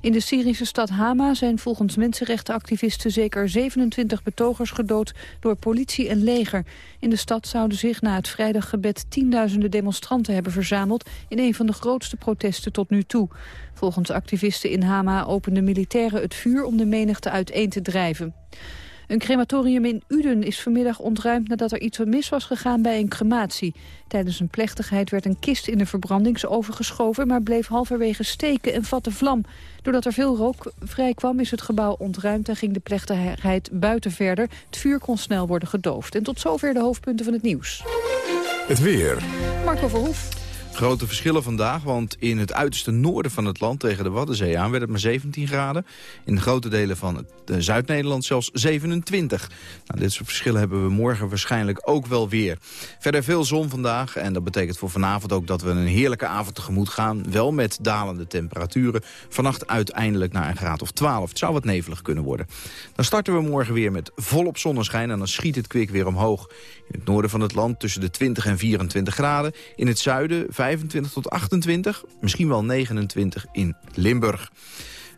In de Syrische stad Hama zijn volgens mensenrechtenactivisten zeker 27 betogers gedood door politie en leger. In de stad zouden zich na het vrijdaggebed tienduizenden demonstranten hebben verzameld in een van de grootste protesten tot nu toe. Volgens activisten in Hama openden militairen het vuur om de menigte uiteen te drijven. Een crematorium in Uden is vanmiddag ontruimd nadat er iets mis was gegaan bij een crematie. Tijdens een plechtigheid werd een kist in de verbrandingsoven geschoven, maar bleef halverwege steken en vatte vlam. Doordat er veel rook vrijkwam is het gebouw ontruimd en ging de plechtigheid buiten verder. Het vuur kon snel worden gedoofd. En tot zover de hoofdpunten van het nieuws. Het weer. Marco Verhoef. Grote verschillen vandaag, want in het uiterste noorden van het land... tegen de Waddenzee aan werd het maar 17 graden. In de grote delen van het eh, Zuid-Nederland zelfs 27. Nou, dit soort verschillen hebben we morgen waarschijnlijk ook wel weer. Verder veel zon vandaag en dat betekent voor vanavond ook... dat we een heerlijke avond tegemoet gaan. Wel met dalende temperaturen. Vannacht uiteindelijk naar een graad of 12. Het zou wat nevelig kunnen worden. Dan starten we morgen weer met volop zonneschijn... en dan schiet het kwik weer omhoog. In het noorden van het land tussen de 20 en 24 graden. In het zuiden 25 tot 28, misschien wel 29 in Limburg.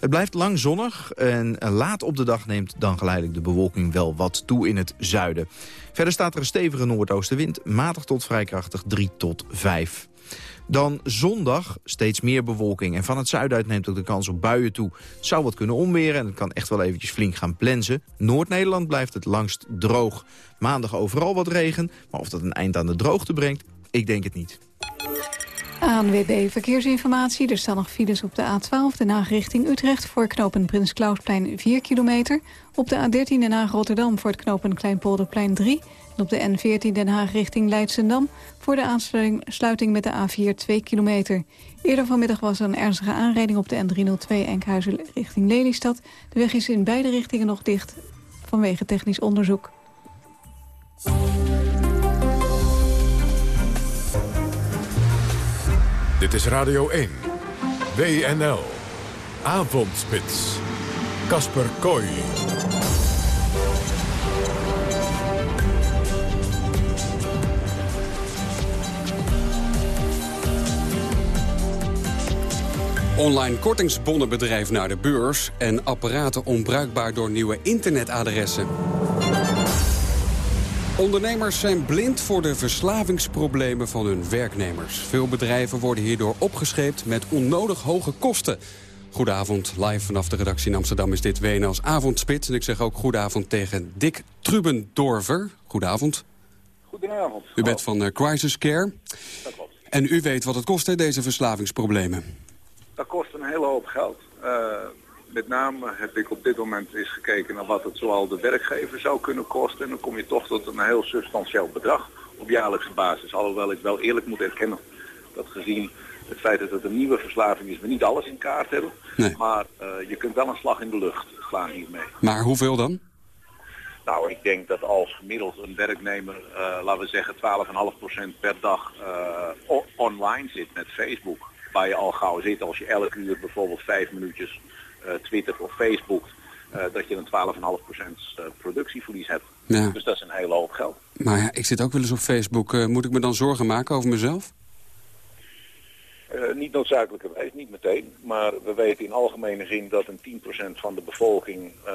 Het blijft lang zonnig en laat op de dag neemt dan geleidelijk de bewolking wel wat toe in het zuiden. Verder staat er een stevige noordoostenwind, matig tot vrij krachtig 3 tot 5. Dan zondag steeds meer bewolking. En van het zuiden uit neemt ook de kans op buien toe. Het zou wat kunnen omweren en het kan echt wel eventjes flink gaan plensen. Noord-Nederland blijft het langst droog. Maandag overal wat regen, maar of dat een eind aan de droogte brengt, ik denk het niet. ANWB Verkeersinformatie. Er staan nog files op de A12, de Haag richting Utrecht... voor knopen Prins Klausplein 4 kilometer. Op de A13 Den Haag Rotterdam voor het knopen Kleinpolderplein 3. En op de N14 Den Haag richting Leidsendam... voor de aansluiting met de A4 2 kilometer. Eerder vanmiddag was er een ernstige aanrijding op de N302 Enkhuizen richting Lelystad. De weg is in beide richtingen nog dicht vanwege technisch onderzoek. Dit is Radio 1. WNL. Avondspits. Kasper Kooi. Online kortingsbonnenbedrijf naar de beurs... en apparaten onbruikbaar door nieuwe internetadressen. Ondernemers zijn blind voor de verslavingsproblemen van hun werknemers. Veel bedrijven worden hierdoor opgescheept met onnodig hoge kosten. Goedenavond, live vanaf de redactie in Amsterdam is dit WNL's Avondspits. En ik zeg ook goedenavond tegen Dick Trubendorver. Goedenavond. Goedenavond. U bent van uh, Crisis Care. Dat klopt. En u weet wat het kost, hè, deze verslavingsproblemen? Dat kost een hele hoop geld. Uh, met name heb ik op dit moment eens gekeken naar wat het zoal de werkgever zou kunnen kosten. En dan kom je toch tot een heel substantieel bedrag op jaarlijkse basis. Alhoewel ik wel eerlijk moet erkennen dat gezien het feit dat het een nieuwe verslaving is, we niet alles in kaart hebben. Nee. Maar uh, je kunt wel een slag in de lucht slaan hiermee. Maar hoeveel dan? Nou, ik denk dat als gemiddeld een werknemer, uh, laten we zeggen 12,5% per dag uh, online zit met Facebook. Waar je al gauw zit als je elke uur bijvoorbeeld vijf minuutjes Twitter of Facebook, uh, dat je een 12,5% productieverlies hebt. Ja. Dus dat is een hele hoop geld. Maar ja, ik zit ook wel eens op Facebook. Moet ik me dan zorgen maken over mezelf? Uh, niet noodzakelijkerwijs, niet meteen. Maar we weten in algemene zin dat een 10% van de bevolking uh,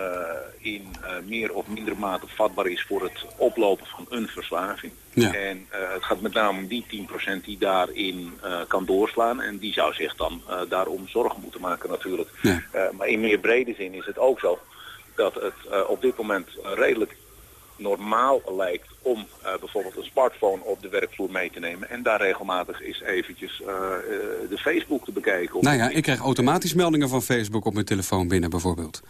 in uh, meer of mindere mate vatbaar is voor het oplopen van een verslaving. Ja. En het gaat met name om die 10% die daarin kan doorslaan. En die zou zich dan daarom zorgen moeten maken natuurlijk. Ja. maar in meer brede zin is het ook zo dat het op dit moment redelijk normaal lijkt om bijvoorbeeld een smartphone op de werkvloer mee te nemen. En daar regelmatig eens eventjes de Facebook te bekijken. Nou ja, ik krijg automatisch meldingen van Facebook op mijn telefoon binnen bijvoorbeeld.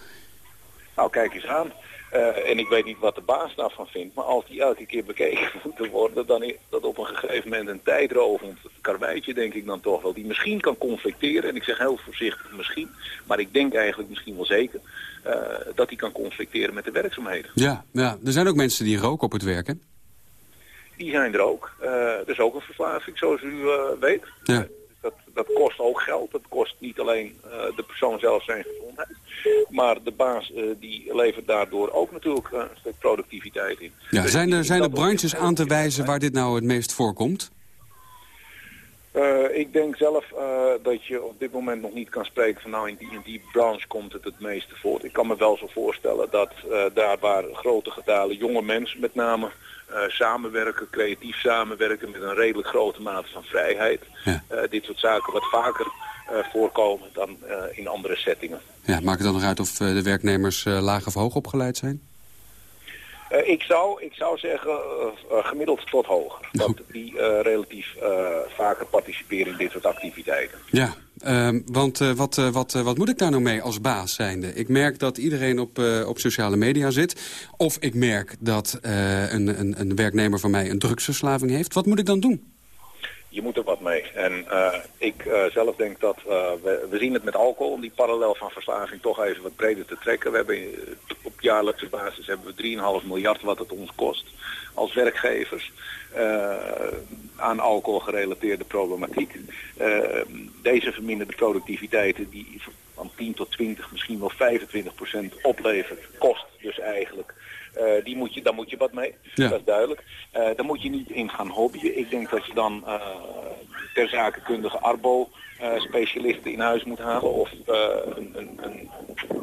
Nou, kijk eens aan. Uh, en ik weet niet wat de baas daarvan vindt, maar als die elke keer bekeken moet worden, dan is dat op een gegeven moment een tijdrovend karweitje, denk ik dan toch wel, die misschien kan conflicteren. En ik zeg heel voorzichtig misschien, maar ik denk eigenlijk misschien wel zeker, dat die kan conflicteren met de werkzaamheden. Ja, ja, er zijn ook mensen die roken op het werk, hè? Die zijn er ook. Er is ook een verslaving, zoals u weet. Ja. Dat, dat kost ook geld. Dat kost niet alleen de persoon zelf zijn gezondheid. Maar de baas uh, die levert daardoor ook natuurlijk uh, een stuk productiviteit in. Ja, dus zijn er, zijn er branches aan te wijzen waar dit nou het meest voorkomt? Uh, ik denk zelf dat je op dit moment nog niet kan spreken van nou in die en die branche komt het het meeste voort. Ik kan me wel zo voorstellen dat daar waar grote getalen jonge mensen met name samenwerken, creatief samenwerken met een redelijk grote mate van vrijheid. Ja. dit soort zaken wat vaker voorkomen dan in andere settingen. Ja, maakt het dan nog uit of de werknemers laag of hoog opgeleid zijn? Uh, ik, zou, ik zou zeggen uh, gemiddeld tot hoger. Dat die relatief vaker participeren in dit soort activiteiten. Ja, ehm, want wat, wat, wat moet ik daar nou mee als baas zijnde? Ik merk dat iedereen op, op sociale media zit. Of ik merk dat een, een, een werknemer van mij een drugsverslaving heeft. Wat moet ik dan doen? Je moet er wat mee. En uh, ik uh, zelf denk dat uh, we, we zien het met alcohol, om die parallel van verslaving toch even wat breder te trekken. We hebben op jaarlijkse basis hebben we 3,5 miljard wat het ons kost als werkgevers aan alcohol gerelateerde problematiek. deze verminderde productiviteiten die van 10 tot 20, misschien wel 25 procent oplevert, kost dus eigenlijk uh, die moet je, daar moet je wat mee, ja. dat is duidelijk. Uh, daar moet je niet in gaan hobbyen. Ik denk dat je dan uh, ter zakenkundige arbo specialisten in huis moet halen. Of een, een, een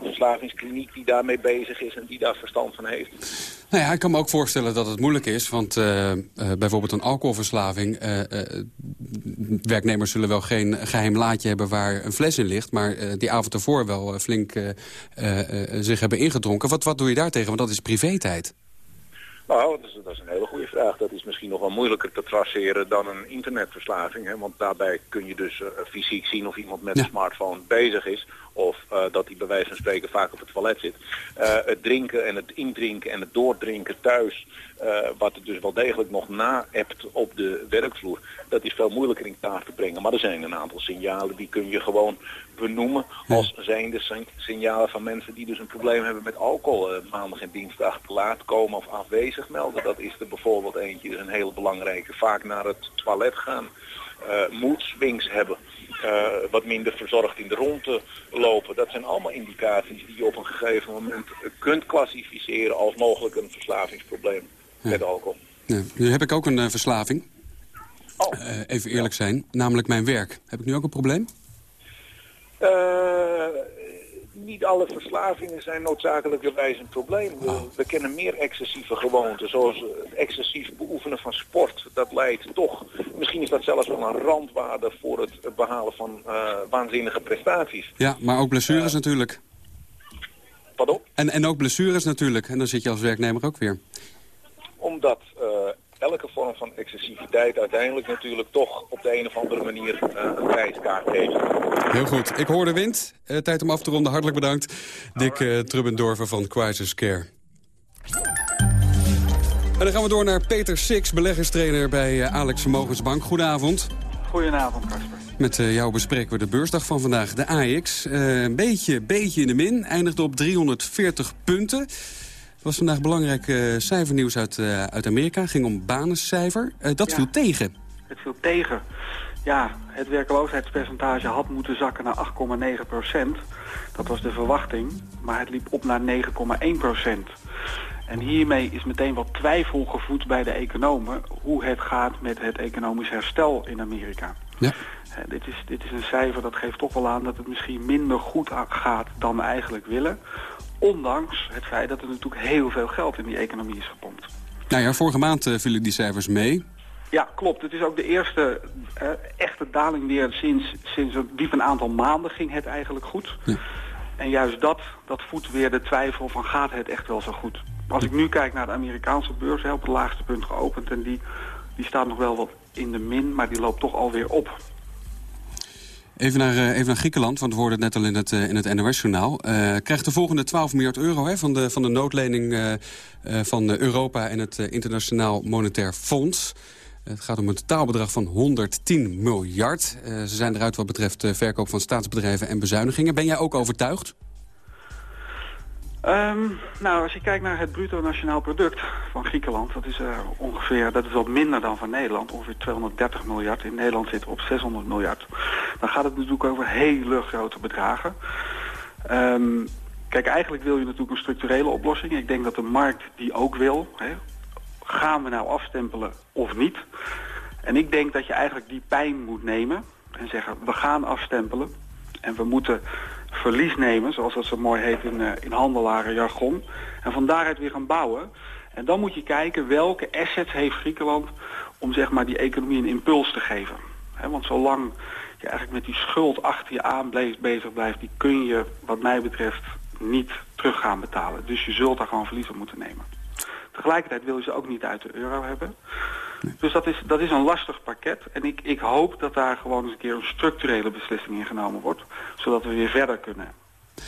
verslavingskliniek die daarmee bezig is en die daar verstand van heeft. Nou ja, ik kan me ook voorstellen dat het moeilijk is. Want bijvoorbeeld een alcoholverslaving... werknemers zullen wel geen geheim laadje hebben waar een fles in ligt... maar die avond ervoor wel flink zich hebben ingedronken. Wat, wat doe je daartegen? Want dat is privé-tijd. Nou, dat is, dat is, een hele goede vraag. Dat is misschien nog wel moeilijker te traceren dan een internetverslaving. Hè? Want daarbij kun je dus uh, fysiek zien of iemand met ja. een smartphone bezig is. Of uh, dat hij bij wijze van spreken vaak op het toilet zit. Uh, het drinken en het indrinken en het doordrinken thuis. Wat er dus wel degelijk nog na-appt op de werkvloer. Dat is veel moeilijker in kaart te brengen. Maar er zijn een aantal signalen die kun je gewoon benoemen als zijnde signalen van mensen die dus een probleem hebben met alcohol. Uh, maandag en dinsdag te laat komen of afwezig melden. Dat is er bijvoorbeeld eentje, is een hele belangrijke. Vaak naar het toilet gaan. Uh, mood swings hebben. Uh, wat minder verzorgd in de rondte lopen. Dat zijn allemaal indicaties die je op een gegeven moment kunt klassificeren als mogelijk een verslavingsprobleem ja. met alcohol. Ja. Nu heb ik ook een verslaving. Oh. even eerlijk zijn, namelijk mijn werk. Heb ik nu ook een probleem? Uh, niet alle verslavingen zijn noodzakelijkerwijs een probleem. We, Oh. we, kennen meer excessieve gewoonten, zoals het excessief beoefenen van sport. Dat leidt toch, misschien is dat zelfs wel een randwaarde voor het behalen van waanzinnige prestaties. Ja, maar ook blessures natuurlijk. Pardon? En, en ook blessures natuurlijk. En dan zit je als werknemer ook weer. Omdat uh, elke vorm van excessiviteit uiteindelijk natuurlijk toch op de een of andere manier uh, een prijskaart heeft. Heel goed. Ik hoor de wind. Uh, tijd om af te ronden. Hartelijk bedankt. Dick uh, Trubbendorfer van Crisis Care. En dan gaan we door naar Peter Six, beleggerstrainer bij Alex Vermogensbank. Goedenavond. Goedenavond, Kasper. Met jou bespreken we de beursdag van vandaag. De AX, een beetje, beetje in de min. Eindigde op 340 punten. Er was vandaag belangrijk uh, cijfernieuws uit, uh, uit Amerika. ging om banencijfer. Uh, dat ja, viel tegen. Het viel tegen. Ja, het werkloosheidspercentage had moeten zakken naar 8,9 procent. Dat was de verwachting. Maar het liep op naar 9,1 procent. En hiermee is meteen wat twijfel gevoed bij de economen... hoe het gaat met het economisch herstel in Amerika. Ja. dit, is, dit is een cijfer dat geeft toch wel aan dat het misschien minder goed gaat dan we eigenlijk willen. Ondanks het feit dat er natuurlijk heel veel geld in die economie is gepompt. Nou ja, vorige maand uh, vielen die cijfers mee. Ja, klopt. Het is ook de eerste uh, echte daling weer sinds, sinds een diep een aantal maanden ging het eigenlijk goed. Ja. En juist dat, dat voedt weer de twijfel van gaat het echt wel zo goed. Als ik nu kijk naar de Amerikaanse beurs, hè, op het laagste punt geopend... en die, die staat nog wel wat in de min, maar die loopt toch alweer op. Even naar, eh, even naar Griekenland, want we hoorden het net al in het, eh, in het NOS-journaal. Eh, krijgt de volgende 12 miljard euro hè, van, de, van de noodlening van Europa en het Internationaal Monetair Fonds. Het gaat om een totaalbedrag van 110 miljard. Ze zijn eruit wat betreft verkoop van staatsbedrijven en bezuinigingen. Ben jij ook overtuigd? Ehm, nou, als je kijkt naar het bruto nationaal product van Griekenland, dat is eh, ongeveer, dat is wat minder dan van Nederland, ongeveer 230 miljard. In Nederland we op 600 miljard. Dan gaat het natuurlijk over hele grote bedragen. Ehm, kijk, eigenlijk wil je natuurlijk een structurele oplossing. Ik denk dat de markt die ook wil. Hè. Gaan we nou afstempelen of niet? En ik denk dat je eigenlijk die pijn moet nemen en zeggen, we gaan afstempelen. En we moeten verlies nemen, zoals dat zo mooi heet in, uh, in handelarenjargon. En van daaruit weer gaan bouwen. En dan moet je kijken welke assets heeft Griekenland om zeg maar die economie een impuls te geven. He, want zolang je eigenlijk met die schuld achter je aan bezig blijft, die kun je wat mij betreft niet terug gaan betalen. Dus je zult daar gewoon verlies op moeten nemen. Tegelijkertijd wil je ze ook niet uit de euro hebben. Dus dat is, dat is een lastig pakket. En ik, ik hoop dat daar gewoon eens een keer een structurele beslissing in genomen wordt. Zodat we weer verder kunnen.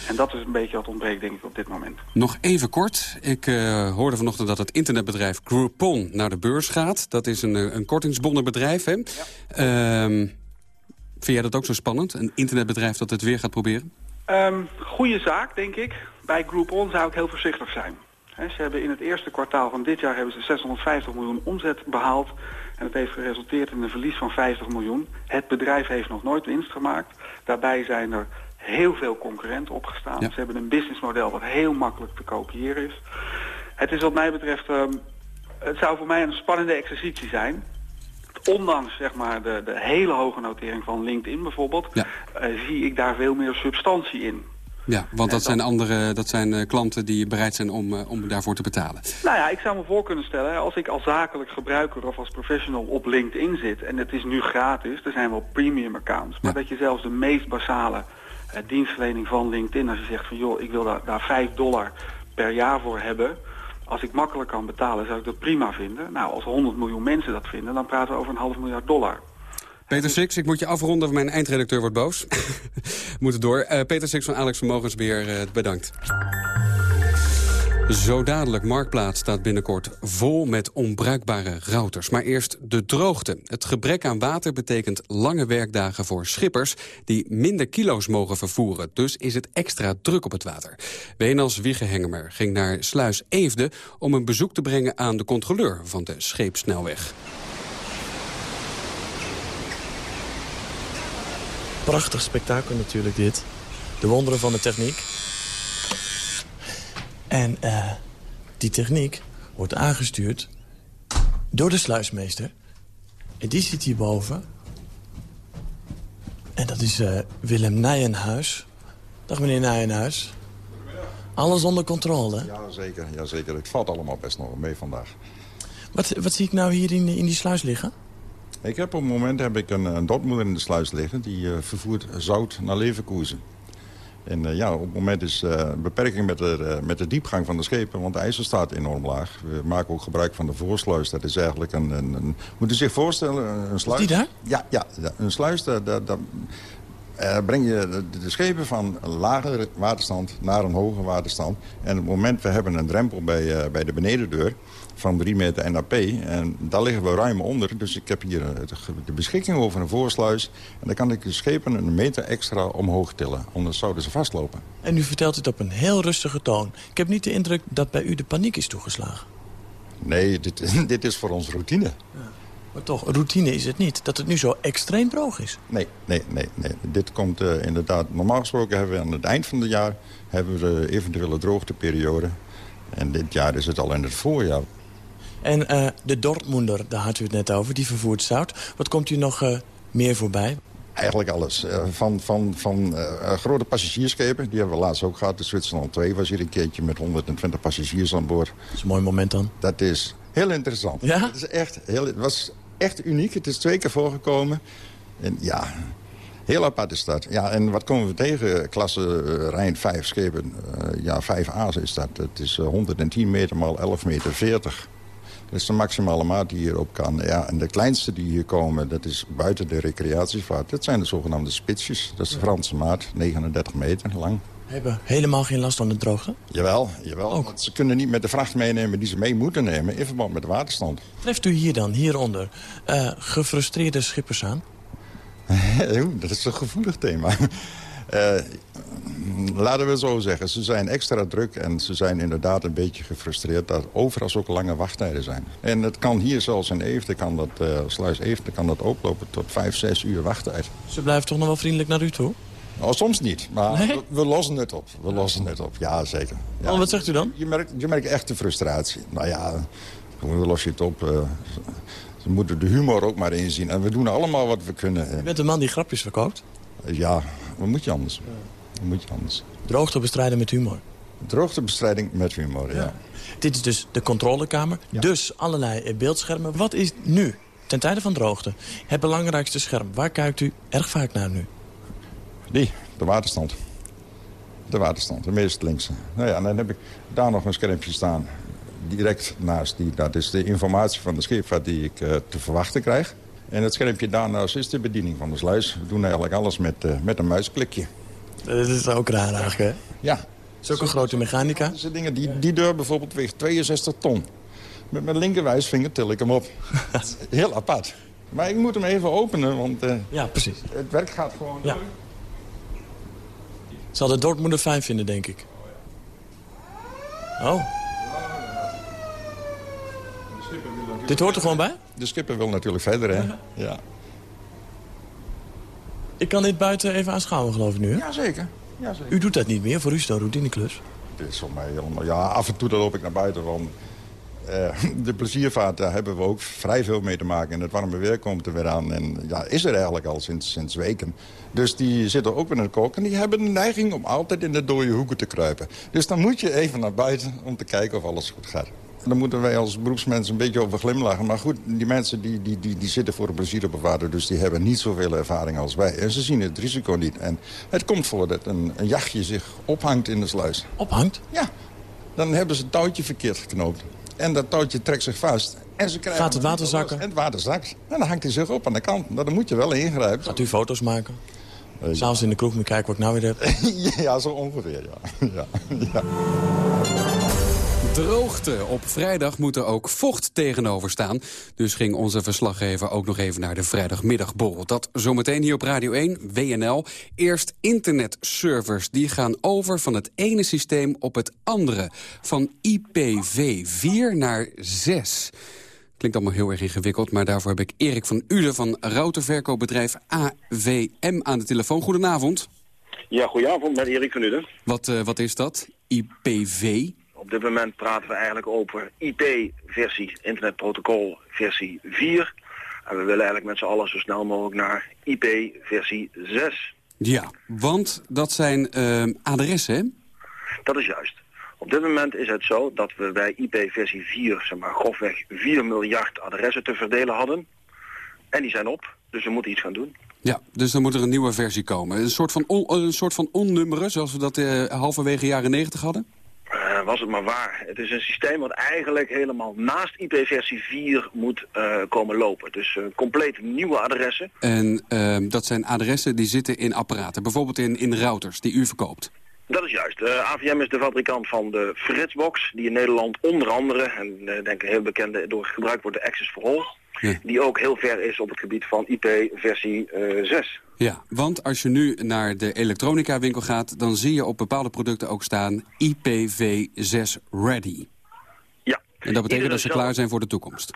En dat is een beetje wat ontbreekt, denk ik, op dit moment. Nog even kort. Ik uh, hoorde vanochtend dat het internetbedrijf Groupon naar de beurs gaat. Dat is een, een kortingsbonnenbedrijf, hè? Ja. Uh, vind jij dat ook zo spannend? Een internetbedrijf dat het weer gaat proberen? Um, goeie zaak, denk ik. Bij Groupon zou ik heel voorzichtig zijn. Ze hebben in het eerste kwartaal van dit jaar hebben ze 650 miljoen omzet behaald. En het heeft geresulteerd in een verlies van 50 miljoen. Het bedrijf heeft nog nooit winst gemaakt. Daarbij zijn er heel veel concurrenten opgestaan. Ja. Ze hebben een businessmodel wat heel makkelijk te kopiëren is. Het is wat mij betreft, um, het zou voor mij een spannende exercitie zijn. Ondanks zeg maar, de, de hele hoge notering van LinkedIn bijvoorbeeld, ja. uh, zie ik daar veel meer substantie in. Ja, want dat zijn, andere, dat zijn uh, klanten die bereid zijn om, uh, om daarvoor te betalen. Nou ja, ik zou me voor kunnen stellen, als ik als zakelijk gebruiker of als professional op LinkedIn zit... en het is nu gratis, er zijn wel premium accounts... maar ja. dat je zelfs de meest basale uh, dienstverlening van LinkedIn... als je zegt van joh, ik wil daar, daar 5 dollar per jaar voor hebben... als ik makkelijk kan betalen, zou ik dat prima vinden. Nou, als 100 miljoen mensen dat vinden, dan praten we over een half miljard dollar... Peter Six, ik moet je afronden, mijn eindredacteur wordt boos. moet het door. Uh, Peter Six van Alex Vermogensbeheer, uh, bedankt. Zo dadelijk, Marktplaats staat binnenkort vol met onbruikbare routers. Maar eerst de droogte. Het gebrek aan water betekent lange werkdagen voor schippers... die minder kilo's mogen vervoeren. Dus is het extra druk op het water. Wenals Wiegehengemer ging naar Sluis Eefde... om een bezoek te brengen aan de controleur van de scheepsnelweg. Prachtig spektakel natuurlijk dit. De wonderen van de techniek. En uh, die techniek wordt aangestuurd door de sluismeester. En die zit hierboven. En dat is uh, Willem Nijenhuis. Dag meneer Nijenhuis. Alles onder controle? Ja, zeker. Ja, zeker. Het valt allemaal best nog mee vandaag. Wat, wat zie ik nou hier in, in die sluis liggen? Ik heb op het moment heb ik een, een dotmoeder in de sluis liggen. Die uh, vervoert zout naar Leverkusen. En uh, ja, op het moment is uh, beperking met de, met de diepgang van de schepen. Want de ijzer staat enorm laag. We maken ook gebruik van de voorsluis. Dat is eigenlijk een... een, een moet u zich voorstellen, een sluis... Is die daar? Ja, ja een sluis. Daar, daar, daar breng je de, de, schepen van een lagere waterstand naar een hoge waterstand. En op het moment, we hebben een drempel bij, bij de benedendeur van 3 meter NAP. En daar liggen we ruim onder. Dus ik heb hier de beschikking over een voorsluis. En dan kan ik de schepen een meter extra omhoog tillen. Anders zouden ze vastlopen. En u vertelt het op een heel rustige toon. Ik heb niet de indruk dat bij u de paniek is toegeslagen. Nee, dit, dit is voor ons routine. Ja. Maar toch, routine is het niet. Dat het nu zo extreem droog is. Nee, nee, nee. nee. Dit komt uh, inderdaad... Normaal gesproken hebben we aan het eind van het jaar... hebben we de eventuele droogteperiode. En dit jaar is het al in het voorjaar. En uh, de Dortmunder, daar had u het net over, die vervoert zout. Wat komt u nog uh, meer voorbij? Eigenlijk alles. Uh, van van, van grote passagiersschepen, die hebben we laatst ook gehad. De Zwitserland 2 was hier een keertje met 120 passagiers aan boord. Dat is een mooi moment dan. Dat is heel interessant. Ja? Het, is echt heel, het was echt uniek. Het is twee keer voorgekomen. En ja, Heel apart is dat. Ja, en wat komen we tegen? Klasse uh, Rijn 5 schepen. Uh, ja, 5A is dat. Het is 110 meter mal 11 meter 40. Dat is de maximale maat die hierop kan. Ja, en de kleinste die hier komen, dat is buiten de recreatievaart. Dat zijn de zogenaamde spitsjes. Dat is de Franse maat, 39 meter lang. Hebben helemaal geen last van de droogte? Jawel, jawel. Ook. Want ze kunnen niet met de vracht meenemen die ze mee moeten nemen... in verband met de waterstand. Treft u hier dan, hieronder, uh, gefrustreerde schippers aan? dat is een gevoelig thema. Uh, laten we zo zeggen, ze zijn extra druk en ze zijn inderdaad een beetje gefrustreerd... dat overal ook lange wachttijden zijn. En het kan hier zelfs in Eefde, kan dat, uh, Sluis Eefde, kan dat oplopen tot 5, 6 uur wachttijd. Ze blijven toch nog wel vriendelijk naar u toe? Oh, soms niet, maar nee? we, we, lossen het op. We lossen het op, ja zeker. Ja. Oh, wat zegt u dan? Je merkt, je merkt echt de frustratie. Nou ja, we lossen het op. Uh, ze moeten de humor ook maar inzien. En we doen allemaal wat we kunnen. Je bent een man die grapjes verkoopt? Ja, wat moet je anders? Wat moet je anders? Droogte bestrijden met humor? Droogtebestrijding met humor, ja. ja. Dit is dus de controlekamer. Ja. Dus allerlei beeldschermen. Wat is nu, ten tijde van droogte, het belangrijkste scherm? Waar kijkt u erg vaak naar nu? Die, de waterstand. De waterstand, de meest linkse. Nou ja, en dan heb ik daar nog een schermpje staan. Direct naast die, dat is de informatie van de scheepvaart die ik uh, te verwachten krijg. En het schermpje daarnaast is de bediening van de sluis. We doen eigenlijk alles met, uh, met een muisklikje. Dat is ook raar eigenlijk, hè? Ja. Dat is ook een grote mechanica. Dat dingen, die, die deur bijvoorbeeld weegt 62 ton. Met mijn linkerwijsvinger til ik hem op. Heel apart. Maar ik moet hem even openen, want uh, ja, precies. het werk gaat gewoon ja. Zal de Dortmunder fijn vinden, denk ik. Oh. Dit hoort er gewoon bij? De skipper wil natuurlijk verder, hè? Ja. Ik kan dit buiten even aanschouwen, geloof ik nu, hè? Jazeker. Jazeker. U doet dat niet meer, voor u is dat routineklus? Dit is voor mij helemaal... Ja, af en toe dan loop ik naar buiten, want... Uh, de pleziervaart, daar hebben we ook vrij veel mee te maken. En het warme weer komt er weer aan. En ja, is er eigenlijk al sinds, sinds weken. Dus die zitten ook in het kok. En die hebben de neiging om altijd in de dode hoeken te kruipen. Dus dan moet je even naar buiten om te kijken of alles goed gaat. Dan moeten wij als beroepsmensen een beetje over glimlachen. Maar goed, die mensen die, die, die, die zitten voor een plezier op. Dus die hebben niet zoveel ervaring als wij. En ze zien het risico niet. En het komt voor dat een, een jachtje zich ophangt in de sluis. Ophangt? Ja. Dan hebben ze het touwtje verkeerd geknoopt. En dat touwtje trekt zich vast. En ze krijgen Gaat het water zakken? En het water zakt. En dan hangt hij zich op aan de kant. Nou, dan moet je wel ingrijpen. Gaat u foto's maken? Uh, S'avonds in de kroeg moet kijken wat ik nou weer heb? ja, zo ongeveer, ja. ja. ja. Droogte. Op vrijdag moet er ook vocht tegenover staan. Dus ging onze verslaggever ook nog even naar de vrijdagmiddagborrel. Dat zometeen hier op Radio 1, WNL. Eerst internetservers. Die gaan over van het ene systeem op het andere. Van IPv4 naar 6. Klinkt allemaal heel erg ingewikkeld, maar daarvoor heb ik Erik van Uden... van routerverkoopbedrijf AVM aan de telefoon. Goedenavond. Ja, goedenavond met Erik van Uden. Wat, uh, wat is dat? IPv? Op dit moment praten we eigenlijk over IP-versie, internetprotocol versie 4. En we willen eigenlijk met z'n allen zo snel mogelijk naar IP-versie 6. Ja, want dat zijn uh, adressen, hè? Dat is juist. Op dit moment is het zo dat we bij IP-versie 4, zeg maar grofweg 4 miljard adressen te verdelen hadden. En die zijn op, dus we moeten iets gaan doen. Ja, dus dan moet er een nieuwe versie komen. Een soort van, on, een soort van onnummeren, zoals we dat uh, halverwege jaren 90 hadden? Uh, was het maar waar. Het is een systeem wat eigenlijk helemaal naast IP-versie 4 moet uh, komen lopen. Dus uh, compleet nieuwe adressen. En ehm, dat zijn adressen die zitten in apparaten, bijvoorbeeld in, in routers die u verkoopt? Dat is juist. AVM is de fabrikant van de Fritzbox, die in Nederland onder andere, en denk ik heel bekende, door gebruikt wordt de Access for All. Ja. Die ook heel ver is op het gebied van IP-versie 6. Ja, want als je nu naar de elektronica winkel gaat... dan zie je op bepaalde producten ook staan IPv6 ready. Ja. En dat betekent dat ze zelf... klaar zijn voor de toekomst.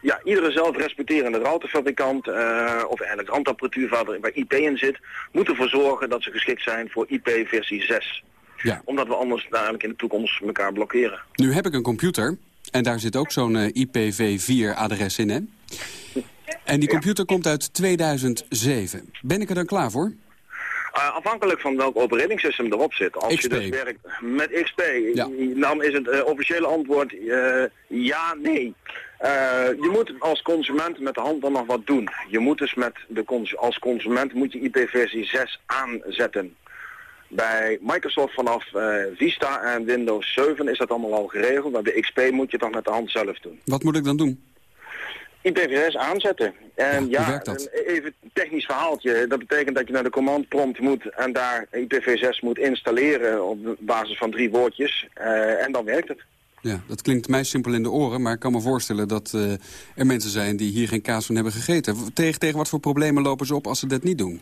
Ja, iedere zelfrespecterende routerfabrikant uh, of eigenlijk randapparatuur waar IP in zit... moet ervoor zorgen dat ze geschikt zijn voor IP-versie 6. Ja. Omdat we anders eigenlijk in de toekomst elkaar blokkeren. Nu heb ik een computer en daar zit ook zo'n uh, IPv4-adres in, hè? En die computer komt uit 2007. Ben ik er dan klaar voor? Uh, afhankelijk van welk operating erop zit. Als XP. je dus werkt met XP, dan is het uh, officiële antwoord ja, nee. Je moet als consument met de hand dan nog wat doen. Je moet dus met de cons als consument moet je IP versie 6 aanzetten. Bij Microsoft vanaf Vista en Windows 7 is dat allemaal al geregeld. Maar bij XP moet je het dan met de hand zelf doen. Wat moet ik dan doen? IPv6 aanzetten. En ja, ja even technisch verhaaltje. Dat betekent dat je naar de command prompt moet en daar IPv6 moet installeren op basis van drie woordjes. Uh, en dan werkt het. Ja, dat klinkt mij simpel in de oren, maar ik kan me voorstellen dat uh, er mensen zijn die hier geen kaas van hebben gegeten. Tegen, tegen wat voor problemen lopen ze op als ze dat niet doen?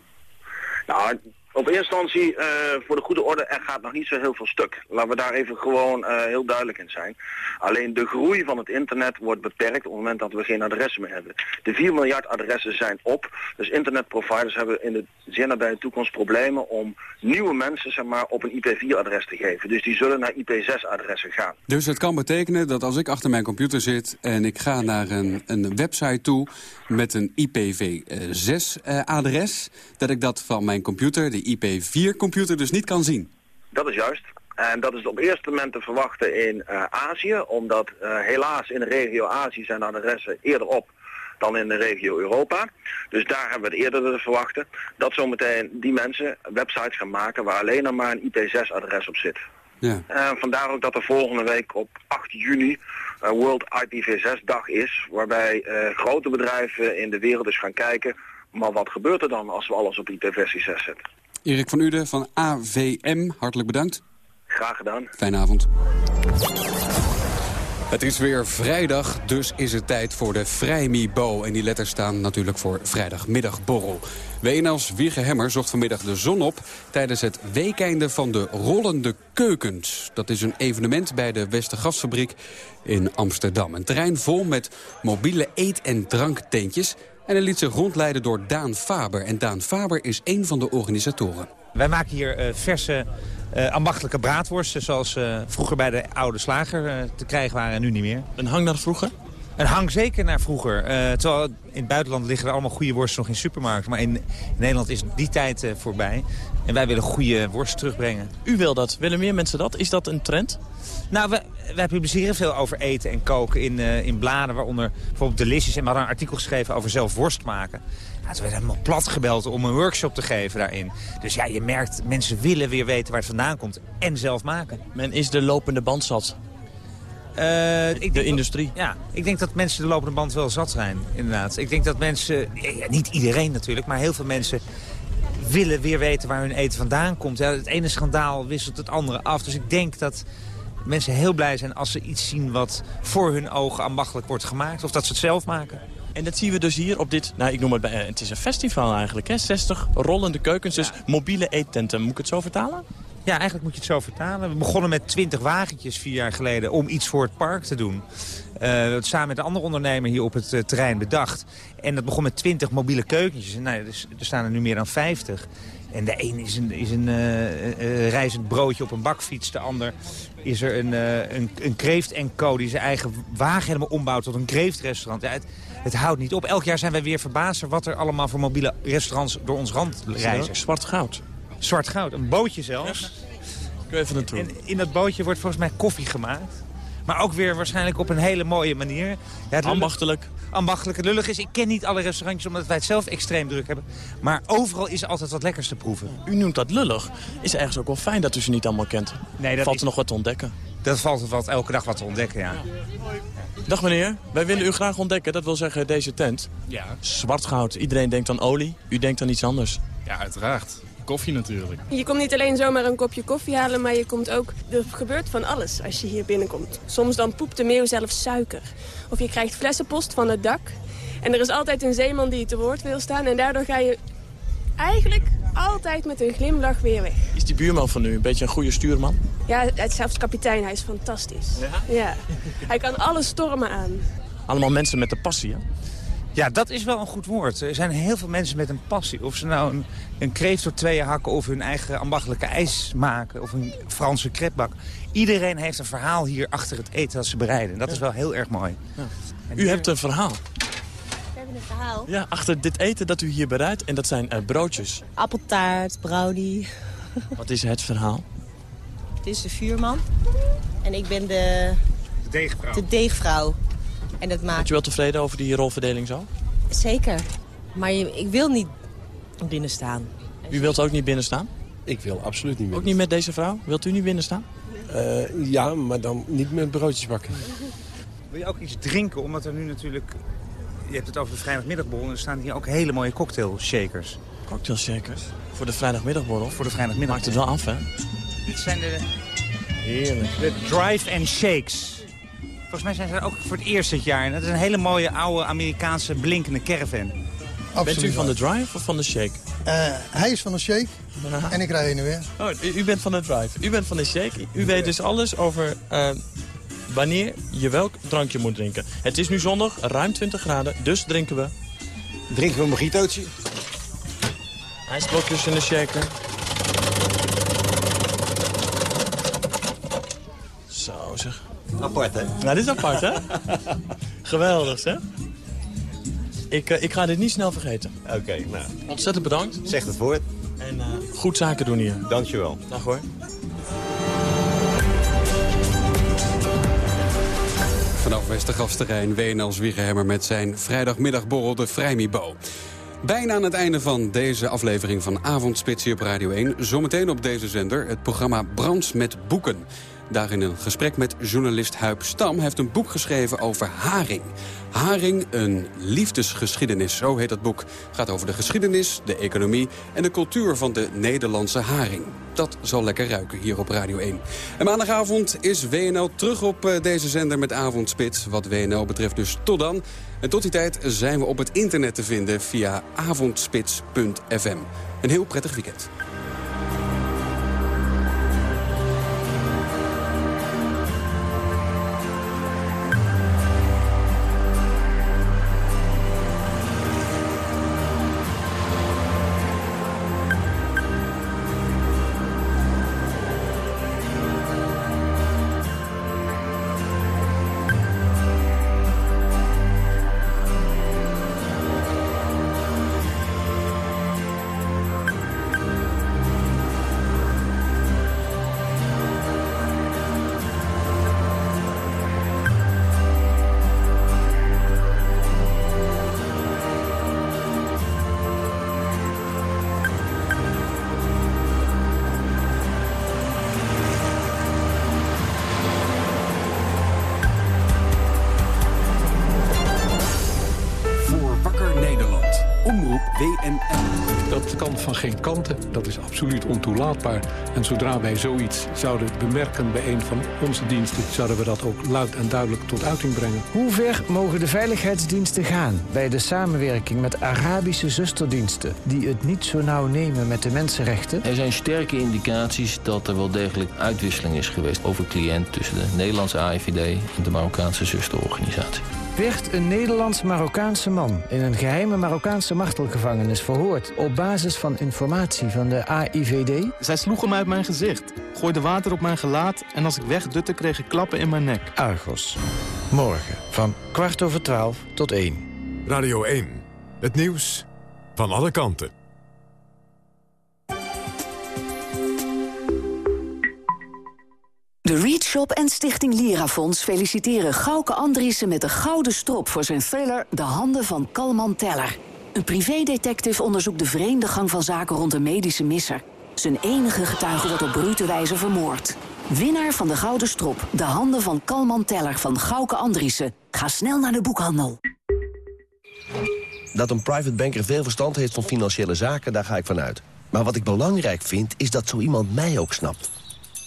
Nou, op eerste instantie, uh, voor de goede orde, er gaat nog niet zo heel veel stuk. Laten we daar even gewoon uh, heel duidelijk in zijn. Alleen de groei van het internet wordt beperkt op het moment dat we geen adressen meer hebben. De 4 miljard adressen zijn op. Dus internetproviders hebben in de zeer nabije toekomst problemen om nieuwe mensen zeg maar, op een IP4-adres te geven. Dus die zullen naar IP6-adressen gaan. Dus het kan betekenen dat als ik achter mijn computer zit en ik ga naar een, een website toe met een IPv6-adres, dat ik dat van mijn computer, de IP4-computer, dus niet kan zien. Dat is juist. En dat is op eerste moment te verwachten in uh, Azië, omdat uh, helaas in de regio Azië zijn adressen eerder op dan in de regio Europa. Dus daar hebben we het eerder te verwachten. Dat zometeen die mensen websites gaan maken waar alleen nog maar een IP6-adres op zit. Ja. Uh, vandaar ook dat er volgende week op 8 juni uh, World IPv6-dag is, waarbij uh, grote bedrijven in de wereld eens gaan kijken, maar wat gebeurt er dan als we alles op IPv6 zetten? Erik van Uden van AVM, hartelijk bedankt. Graag gedaan. Fijne avond. Het is weer vrijdag, dus is het tijd voor de Vrijmibo. En die letters staan natuurlijk voor vrijdagmiddagborrel. WNL's Wiege Hemmer zocht vanmiddag de zon op... tijdens het weekeinde van de Rollende Keukens. Dat is een evenement bij de Westergasfabriek in Amsterdam. Een terrein vol met mobiele eet- en dranktentjes... En hij liet zich rondleiden door Daan Faber. En Daan Faber is een van de organisatoren. Wij maken hier uh, verse uh, ambachtelijke braadworsten... zoals uh, vroeger bij de oude slager te krijgen waren en nu niet meer. Een hang naar vroeger? Een hang zeker naar vroeger. terwijl in het buitenland liggen er allemaal goede worsten nog in supermarkten. Maar in, in Nederland is die tijd voorbij. En wij willen goede worst terugbrengen. U wil dat. Willen meer mensen dat? Is dat een trend? Nou, wij, wij publiceren veel over eten en koken in, uh, in bladen, waaronder bijvoorbeeld Delicious. En we hadden een artikel geschreven over zelf worst maken. Nou, toen werd helemaal plat gebeld om een workshop te geven daarin. Dus ja, je merkt, mensen willen weer weten waar het vandaan komt en zelf maken. Men is de lopende band zat. Uh, ik de industrie. Dat, ja, ik denk dat mensen de lopende band wel zat zijn, inderdaad. Ik denk dat mensen, ja, niet iedereen natuurlijk, maar heel veel mensen willen weer weten waar hun eten vandaan komt. Ja, het ene schandaal wisselt het andere af. Dus ik denk dat mensen heel blij zijn als ze iets zien wat voor hun ogen ambachtelijk wordt gemaakt. Of dat ze het zelf maken. En dat zien we dus hier op dit, nou ik noem het bij, het is een festival eigenlijk, hè? 60 rollende keukens, dus mobiele eettenten. Moet ik het zo vertalen? Ja, eigenlijk moet je het zo vertalen. We begonnen met 20 wagentjes vier jaar geleden om iets voor het park te doen. Uh, samen met een andere ondernemer hier op het uh, terrein bedacht. En dat begon met 20 mobiele keukentjes. En nou, dus, er staan er nu meer dan 50. En de een is een, is een uh, reizend broodje op een bakfiets. De ander is er een, een, een kreeft en co die zijn eigen wagen helemaal ombouwt tot een kreeftrestaurant. Ja, het, het houdt niet op. Elk jaar zijn wij weer verbaasd wat er allemaal voor mobiele restaurants door ons rand reizen. Zwart goud. Zwart goud, een bootje zelfs. Ik even naartoe. En in dat bootje wordt volgens mij koffie gemaakt. Maar ook weer waarschijnlijk op een hele mooie manier. Ja, het ambachtelijk. Ambachtelijk. Het lullig is, ik ken niet alle restaurantjes omdat wij het zelf extreem druk hebben. Maar overal is er altijd wat lekkers te proeven. U noemt dat lullig. Is ergens ook wel fijn dat u ze niet allemaal kent. Nee, dat valt is... er nog wat te ontdekken. Dat valt er valt elke dag wat te ontdekken, ja. Dag meneer, wij willen u graag ontdekken. Dat wil zeggen deze tent. Ja. Zwart goud. Iedereen denkt aan olie. U denkt aan iets anders. Ja, uiteraard koffie natuurlijk. Je komt niet alleen zomaar een kopje koffie halen, maar je komt ook... Er gebeurt van alles als je hier binnenkomt. Soms dan poept de meeuw zelfs suiker. Of je krijgt flessenpost van het dak. En er is altijd een zeeman die je te woord wil staan. En daardoor ga je eigenlijk altijd met een glimlach weer weg. Is die buurman van u een beetje een goede stuurman? Ja, is zelfs kapitein. Hij is fantastisch. Ja? ja. Hij kan alle stormen aan. Allemaal mensen met de passie, hè? Ja, dat is wel een goed woord. Er zijn heel veel mensen met een passie. Of ze nou een, een kreeft door tweeën hakken of hun eigen ambachtelijke ijs maken... of een Franse kretbak. Iedereen heeft een verhaal hier achter het eten dat ze bereiden. Dat ja. is wel heel erg mooi. Ja. U hebt een verhaal. hebben een verhaal. Ja, achter dit eten dat u hier bereidt. En dat zijn uh, broodjes. Appeltaart, brownie. Wat is het verhaal? Het is de vuurman. En ik ben de... De deegvrouw. De deegvrouw. En dat maakt... Bent u wel tevreden over die rolverdeling zo? Zeker. Maar je, ik wil niet binnen staan. U wilt ook niet binnen staan? Ik wil absoluut niet Ook niet met deze vrouw? Wilt u niet binnen staan? Uh, ja, maar dan niet met broodjes bakken. Wil je ook iets drinken? Omdat er nu natuurlijk... Je hebt het over de vrijdagmiddagborrel en er staan hier ook hele mooie cocktailshakers. Cocktailshakers? Voor de vrijdagmiddagborrel? Voor de vrijdagmiddag. Maakt het wel af, hè? Dit zijn de... Heerlijk. De drive and shakes. Volgens mij zijn ze er ook voor het eerst dit jaar. En dat is een hele mooie oude Amerikaanse blinkende caravan. Bent u van de drive of van de shake? Uh, hij is van de shake en ik rij heen en weer. Oh, u, u, bent van de drive. U bent van de shake. U weet dus alles over uh, wanneer je welk drankje moet drinken. Het is nu zondag, ruim 20 graden, dus drinken we... Drinken we een mojitootje? IJsblokjes in de shaker. Zo zeg. Apart, hè? Nou, dit is apart, hè? Geweldig, hè? Ik, uh, ik ga dit niet snel vergeten. Oké, okay, nou. Ontzettend bedankt. Zeg het woord. En uh, goed zaken doen hier. Dankjewel. Dag hoor. Vanaf Westergasterrein WNL Zwiegerhemmer met zijn vrijdagmiddagborrel de Vrijmibo. Bijna aan het einde van deze aflevering van Avondspits hier op Radio 1. Zometeen op deze zender het programma Brands met Boeken. Daarin een gesprek met journalist Huip Stam. Heeft een boek geschreven over haring. Haring, een liefdesgeschiedenis, zo heet dat boek. gaat over de geschiedenis, de economie en de cultuur van de Nederlandse haring. Dat zal lekker ruiken hier op Radio 1. En maandagavond is WNL terug op deze zender met Avondspits. Wat WNL betreft dus tot dan. En tot die tijd zijn we op het internet te vinden via avondspits.fm. Een heel prettig weekend. Kan van geen kanten, dat is absoluut ontoelaatbaar. En zodra wij zoiets zouden bemerken bij een van onze diensten... zouden we dat ook luid en duidelijk tot uiting brengen. Hoe ver mogen de veiligheidsdiensten gaan bij de samenwerking met Arabische zusterdiensten... die het niet zo nauw nemen met de mensenrechten? Er zijn sterke indicaties dat er wel degelijk uitwisseling is geweest... over cliënt tussen de Nederlandse AIVD en de Marokkaanse zusterorganisatie werd een Nederlands-Marokkaanse man in een geheime Marokkaanse martelgevangenis verhoord op basis van informatie van de AIVD? Zij sloegen mij uit mijn gezicht, gooiden water op mijn gelaat en als ik wegdutte kreeg ik klappen in mijn nek. Argos. Morgen van kwart over twaalf tot één. Radio 1. Het nieuws van alle kanten. De Read Shop en Stichting Lirafonds feliciteren Gauke Andriessen met de gouden strop voor zijn thriller De Handen van Kalman Teller. Een privédetective onderzoekt de vreemde gang van zaken rond een medische misser. Zijn enige getuige wordt op brute wijze vermoord. Winnaar van de gouden strop, De Handen van Kalman Teller van Gauke Andriessen. Ga snel naar de boekhandel. Dat een private banker veel verstand heeft van financiële zaken, daar ga ik vanuit. Maar wat ik belangrijk vind, is dat zo iemand mij ook snapt.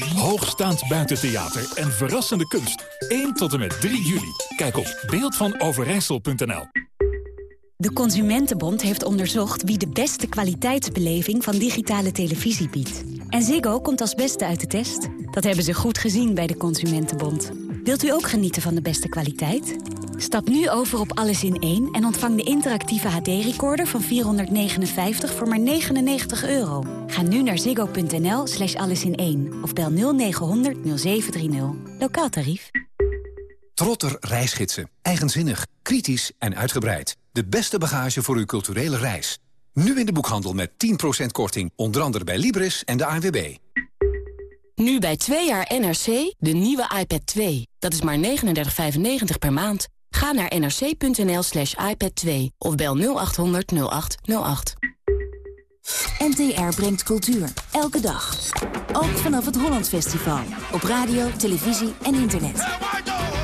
Hoogstaand buitentheater en verrassende kunst. 1 tot en met 3 juli. Kijk op beeldvanoverijssel.nl De Consumentenbond heeft onderzocht wie de beste kwaliteitsbeleving van digitale televisie biedt. En Ziggo komt als beste uit de test. Dat hebben ze goed gezien bij de Consumentenbond. Wilt u ook genieten van de beste kwaliteit? Stap nu over op Alles in 1 en ontvang de interactieve HD-recorder van 459 voor maar 99 euro. Ga nu naar ziggo.nl slash allesin1 of bel 0900 0730. Lokaal tarief. Trotter reisgidsen. Eigenzinnig, kritisch en uitgebreid. De beste bagage voor uw culturele reis. Nu in de boekhandel met 10% korting, onder andere bij Libris en de ANWB. Nu bij 2 jaar NRC, de nieuwe iPad 2. Dat is maar 39,95 per maand. Ga naar nrc.nl slash iPad 2 of bel 0800 0808. NTR brengt cultuur. Elke dag. Ook vanaf het Holland Festival. Op radio, televisie en internet.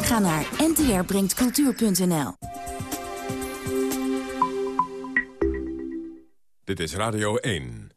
Ga naar ntrbrengtcultuur.nl Dit is Radio 1.